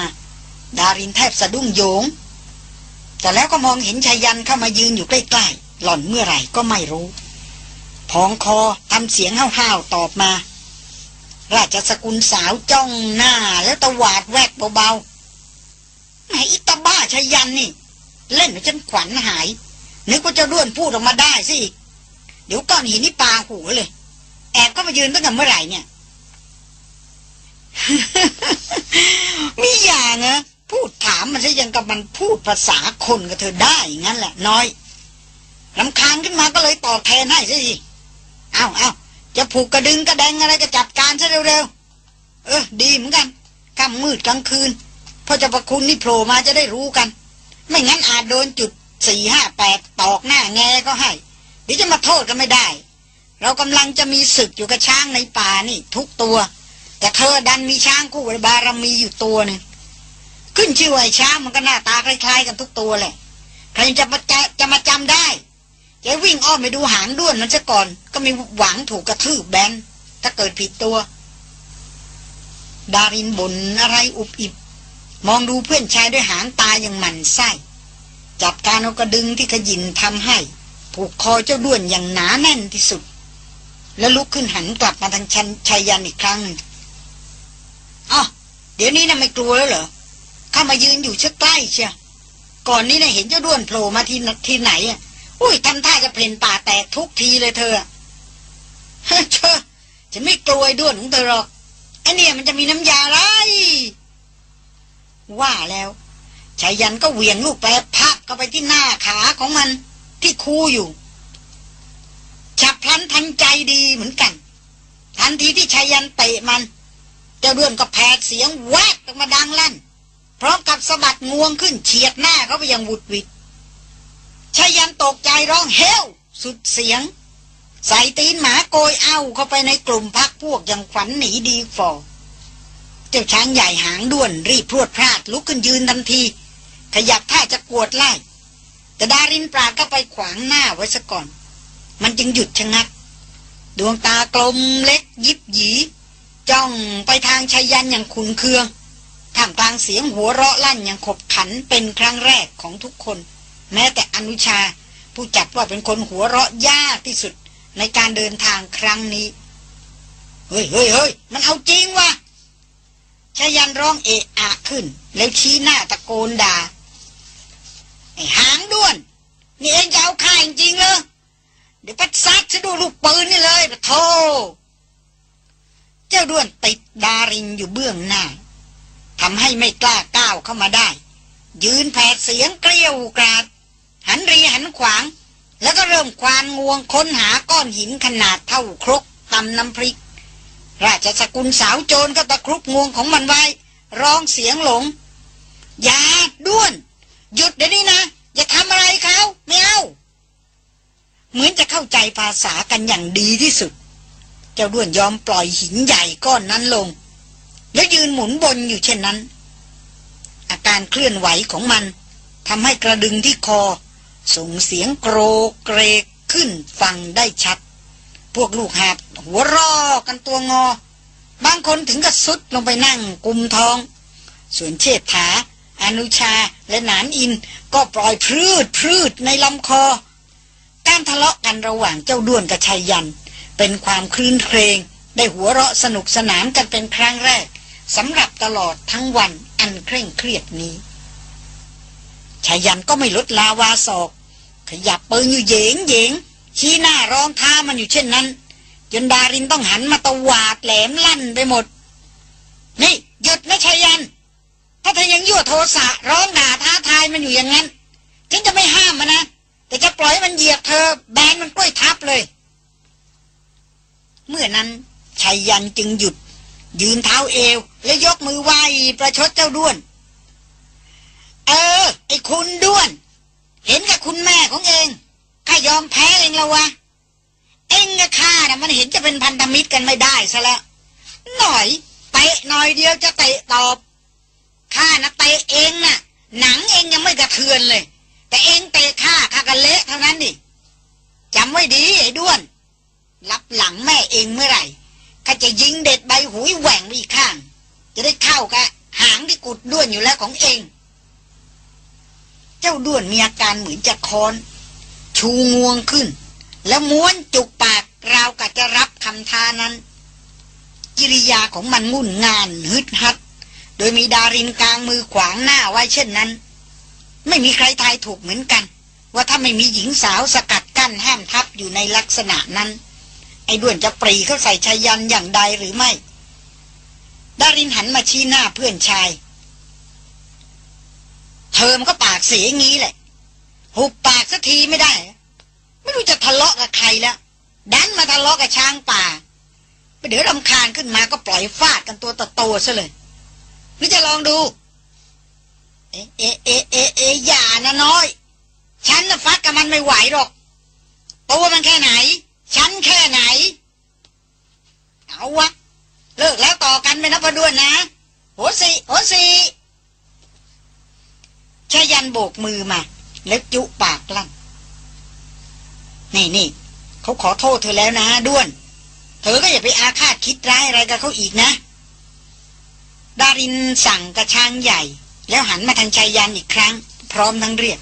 ดารินแทบสะดุ้งโยง แต่แล้วก็มองเห็นชายันเข้ามายืนอยู่ใกล้ๆ หล่อนเมื่อไหร่ก็ไม่รู้ พองคอทำเสียงห้าวๆตอบมา ราชสกุลสาวจ้องหน้าแล้วตะวาดแวกเบาๆไหนอิตาบ้าชายันนี่ เล่นจนขวัญหาย นึกว่าจะด้วนพูดออกมาได้สิเดี๋ยวก้อนหินนี่ปาหัวเลย แอบก็มายืนตั้งแต่เมื่อไหร่เนี่ย มีอย่างนะ พูดถามมันซะยังกับมันพูดภาษาคนกับเธอได้งั้นแหละ น้อยลำคาญขึ้นมาก็เลยตอแทนให้ซะสิเอาเอาจะผูกกระดึงกระแดงอะไรก็จัดการซะเร็วๆเออ ดีเหมือนกันค่ำมืดกลางคืนพอจะประคุณนี่โผล่มาจะได้รู้กัน ไม่งั้นอาจโดนจุดสี่ห้าแปดตอกหน้าแงก็ให้เดี๋ยวจะมาโทษกันไม่ได้ เรากำลังจะมีศึกอยู่กับช้างในป่านี่ ทุกตัว แต่เธอดันมีช้างคู่บารมีอยู่ตัวหนึ่ง ขึ้นชื่อว่าช้างมันก็หน้าตาคล้ายๆกันทุกตัวแหละ ใครจะมาจะจะมาจำได้จะวิ่งอ้อมไปดูหางด้วนมันซะก่อน ก็มีหวังถูกกระทืบแบนถ้าเกิดผิดตัว ดารินบ่นอะไรอุบอิบ มองดูเพื่อนชายด้วยหางตาอย่างหมันไส้จับการเอากระดึงที่ขยินทำให้ ผูกคอเจ้าด้วนอย่างหนาแน่นที่สุด แล้วลุกขึ้นหันกลับมาทางชันชัยยันอีกครั้งหนึ่งอ๋อเดี๋ยวนี้นะ่ะไม่กลัวแล้วเหรอ ข้ามายืนอยู่เชื่อใกล้เชียก่อนนี้นะ่ะเห็นเจ้าด้วนโผล่มาที่ที่ไหนอะอุ้ยทำท่าจะเพลนป่าแตกทุกทีเลยเธอเฮ้เชอฉันไม่กลัวด้วนของเธอหรอกไอเนี่ยมันจะมีน้ำยาไร ว่าแล้วชายันก็เหวี่ยงลูกแปรพักเข้าไปที่หน้าขาของมันที่คูอยู่ฉับพลันทันใจดีเหมือนกัน ทันทีที่ชายันเตะมัน เจ้าดือนก็แผดเสียงแวกออกมาดังลั่น พร้อมกับสะบัดงวงขึ้นเฉียดหน้าเขาไปยังวุดวิดชายันตกใจร้องเฮลสุดเสียง ใส่ตีนหมาโกยเอาเข้าไปในกลุ่มพักพวกอย่างฝันหนีดีฟอเจ้าช้างใหญ่หางด้วนรีบพรวดพลาดลุกขึ้นยืนทันที ขยับท่าจะกวดไล่ แต่ดารินปราก็ไปขวางหน้าไว้ซะก่อน มันจึงหยุดชะงัก ดวงตากลมเล็กยิบหยีจ้องไปทางชายันอย่างขุนเคือง ท่ามกลางเสียงหัวเราะลั่นอย่างขบขันเป็นครั้งแรกของทุกคน แม้แต่อนุชา ผู้จัดว่าเป็นคนหัวเราะยากที่สุดในการเดินทางครั้งนี้ เฮ้ยเฮ้ยเฮ้ยมันเอาจริงวะชายันร้องเอะอะขึ้น แล้วชี้หน้าตะโกนด่าไอ้หางด้วน นี่เองจะเอาข่าจริงเลยเดี๋ยวปัดซัดจะดูลูกปืนนี่เลยปะโท เจ้าด้วนติดดารินอยู่เบื้องหน้า ทำให้ไม่กล้าก้าวเข้ามาได้ ยืนแผดเสียงเกลี้ยวกราด หันรีหันขวาง แล้วก็เริ่มควานงวงค้นหาก้อนหินขนาดเท่าครกตำน้ำพริก ราชสกุลสาวโจรก็ตะครุบงวงของมันไว้ ร้องเสียงหลง อย่าด้วน หยุดเดี๋ยวนี้นะ อย่าทำอะไรเขาไม่เอาเหมือนจะเข้าใจภาษากันอย่างดีที่สุด เจ้าด้วนยอมปล่อยหินใหญ่ก้อนนั้นลง แล้วยืนหมุนบนอยู่เช่นนั้น อาการเคลื่อนไหวของมันทำให้กระดึงที่คอ ส่งเสียงโกรกเกรกขึ้นฟังได้ชัด พวกลูกหาบหัวรอกันตัวงอ บางคนถึงกับสุดลงไปนั่งกุมท้อง ส่วนเชษฐา อนุชาและหนานอินก็ปล่อยพืดพืดในลำคอ การทะเลาะกันระหว่างเจ้าด้วนกับชายยัน เป็นความคลื่นเครงได้หัวเราะสนุกสนานกันเป็นครั้งแรก สำหรับตลอดทั้งวันอันเคร่งเครียดนี้ชายันก็ไม่ลดลาวาศอก ขยับปืนอยู่เยงเยงชี้หน้าร้องท้ามันอยู่เช่นนั้น จนดารินต้องหันมาตวาดแหลมลั่นไปหมด นี่หยุดนะชายัน ถ้าเธอยังยั่วโทสะร้องด่าท้าทายมันอยู่อย่างนั้นฉันจะไม่ห้ามมันนะ แต่จะปล่อยมันเหยียบเธอ แบนมันกล้วยทับเลย เมื่อนั้นชายยันจึงหยุด ยืนเท้าเอว และยกมือไหวประชดเจ้าด้วน เออ ไอ้คุณด้วน เห็นกับคุณแม่ของเองข้ายอมแพ้เองแล้ววะ เองกับข้านะ่ะมันเห็นจะเป็นพันธมิตรกันไม่ได้ซะแล้ว หน่อยเตะหน่อยเดียวจะเตะตอบข้านะเตะเองนะ่ะ หนังเองยังไม่กระเทือนเลย แต่เองเตะข้าข้ากันเละเท่านั้นดิจำไว้ดีไอ้ด้วน รับหลังแม่เองเมื่อไหร่ ข้าจะยิงเด็ดใบหุยแหว่งไปอีกข้าง จะได้เข้ากับหางที่กุดด้วนอยู่แล้วของเอง เจ้าด้วนมีอาการเหมือนจะคอน ชูงวงขึ้น แล้วม้วนจุกปากราวกับจะรับคำทานั้น กิริยาของมันงุ่นงานฮึดฮัด โดยมีดารินกลางมือขวางหน้าไว้เช่นนั้น ไม่มีใครทายถูกเหมือนกัน ว่าถ้าไม่มีหญิงสาวสกัดกั้นห้ามทับอยู่ในลักษณะนั้น ไอ้ด้วนจะปรีเข้าใส่ชายันอย่างใดหรือไม่ ดารินหันมาชี้หน้าเพื่อนชาย เธอมันก็ปากเสียงี้แหละ หุบปากสักทีไม่ได้ ไม่รู้จะทะเลาะกับใครแล้ว ดันมาทะเลาะกับช้างป่าไปเดี๋ยวรำคาญขึ้นมาก็ปล่อยฟาดกันตัวโตๆซะเลยหรือจะลองดู เอ๊ะเอ๊ะเอ๊ะเอ๊ะเอ๊ะอย่านะน้อย ฉันน่ะฟัดกับมันไม่ไหวหรอกตัวมันแค่ไหน ฉันแค่ไหน เอาวะ เลิกแล้วต่อกันไม่นับด้วยนะ โหสิโหสิชายันโบกมือมา แล้วจุปากลั่น นี่นี่เขาขอโทษเธอแล้วนะด้วน เธอก็อย่าไปอาฆาตคิดร้ายอะไรกับเขาอีกนะ ดารินสั่งกระช่างใหญ่ แล้วหันมาทางชายันอีกครั้ง พร้อมทั้งเรียก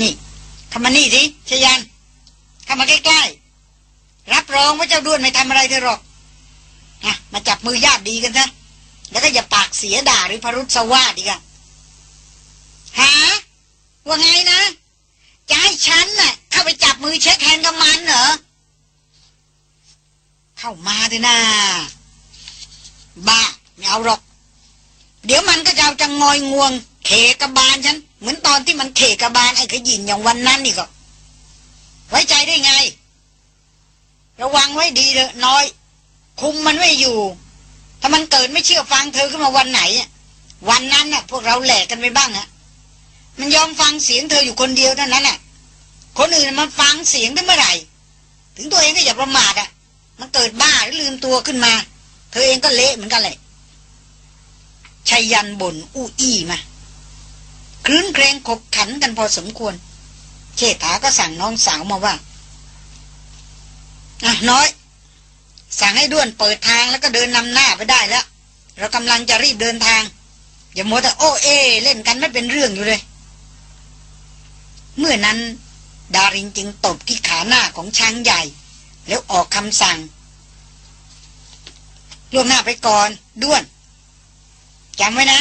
นี่เข้ามานี่สิชายัน เข้ามาใกล้ๆ รับรองว่าเจ้าด้วนไม่ทำอะไรเธอหรอกนะมาจับมือญาติดีกันนะแล้วก็อย่าปากเสียด่าหรือพรุษสวาดีกันหาว่าไงนะจะให้ฉันน่ะเข้าไปจับมือเช็คแฮนด์กับมันเหรอ เข้ามาเถอะนะบ้าไม่เอาหรอก เดี๋ยวมันก็จะเอาจังงอยงวง เขกบาลฉัน เหมือนตอนที่มันเขกบาลไอ้ขยินอย่างวันนั้นนี่ก็ ไว้ใจได้ไง ระวังไว้ดีเลยน้อย คุมมันไว้อยู่ ถ้ามันเกิดไม่เชื่อฟังเธอขึ้นมาวันไหน วันนั้นน่ะ พวกเราแหลกกันไปบ้างนะมันยอมฟังเสียงเธออยู่คนเดียวเท่านั้นน่ะคนอื่นมันฟังเสียงได้เมื่อไหร่ ถึงตัวเองก็อย่าประมาทอะ มันเกิดบ้าหรือลืมตัวขึ้นมา เธอเองก็เละเหมือนกันเลยชัยยันบ่นอู้อี้มาคลื้นเครงขบขันกันพอสมควร เชษฐาก็สั่งน้องสาวมาว่าอะน้อย สั่งให้ด้วนเปิดทางแล้วก็เดินนำหน้าไปได้แล้ว เรากำลังจะรีบเดินทาง อย่ามัวแต่โอเอ เล่นกันไม่เป็นเรื่องอยู่เลย เมื่อนั้น ดารินจึงตบที่ขาหน้าของช้างใหญ่ แล้วออกคำสั่งล่วงหน้าไปก่อนด้วนจำไว้นะ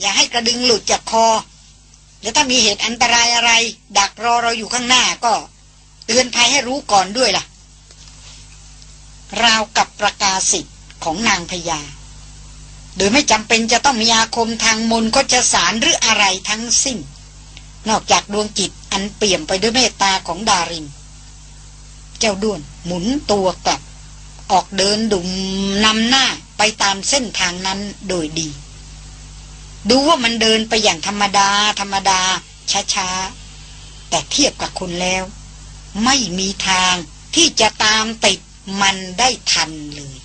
อย่าให้กระดึงหลุดจากคอ แล้วถ้ามีเหตุอันตรายอะไร ดักรอเราอยู่ข้างหน้าก็เตือนภัยให้รู้ก่อนด้วยล่ะ ราวกับประกาศสิทธิ์ของนางพญา โดยไม่จำเป็นจะต้องมีอาคมทางมนก็จะสารหรืออะไรทั้งสิ้น นอกจากดวงจิตอันเปี่ยมไปด้วยเมตตาของดาริน เจ้าด้วนหมุนตัวกลับ ออกเดินดุมนำหน้าไปตามเส้นทางนั้นโดยดี ดูว่ามันเดินไปอย่างธรรมดา ธรรมดา ช้าๆ แต่เทียบกับคุณแล้ว ไม่มีทางที่จะตามติดมันได้ทันเลย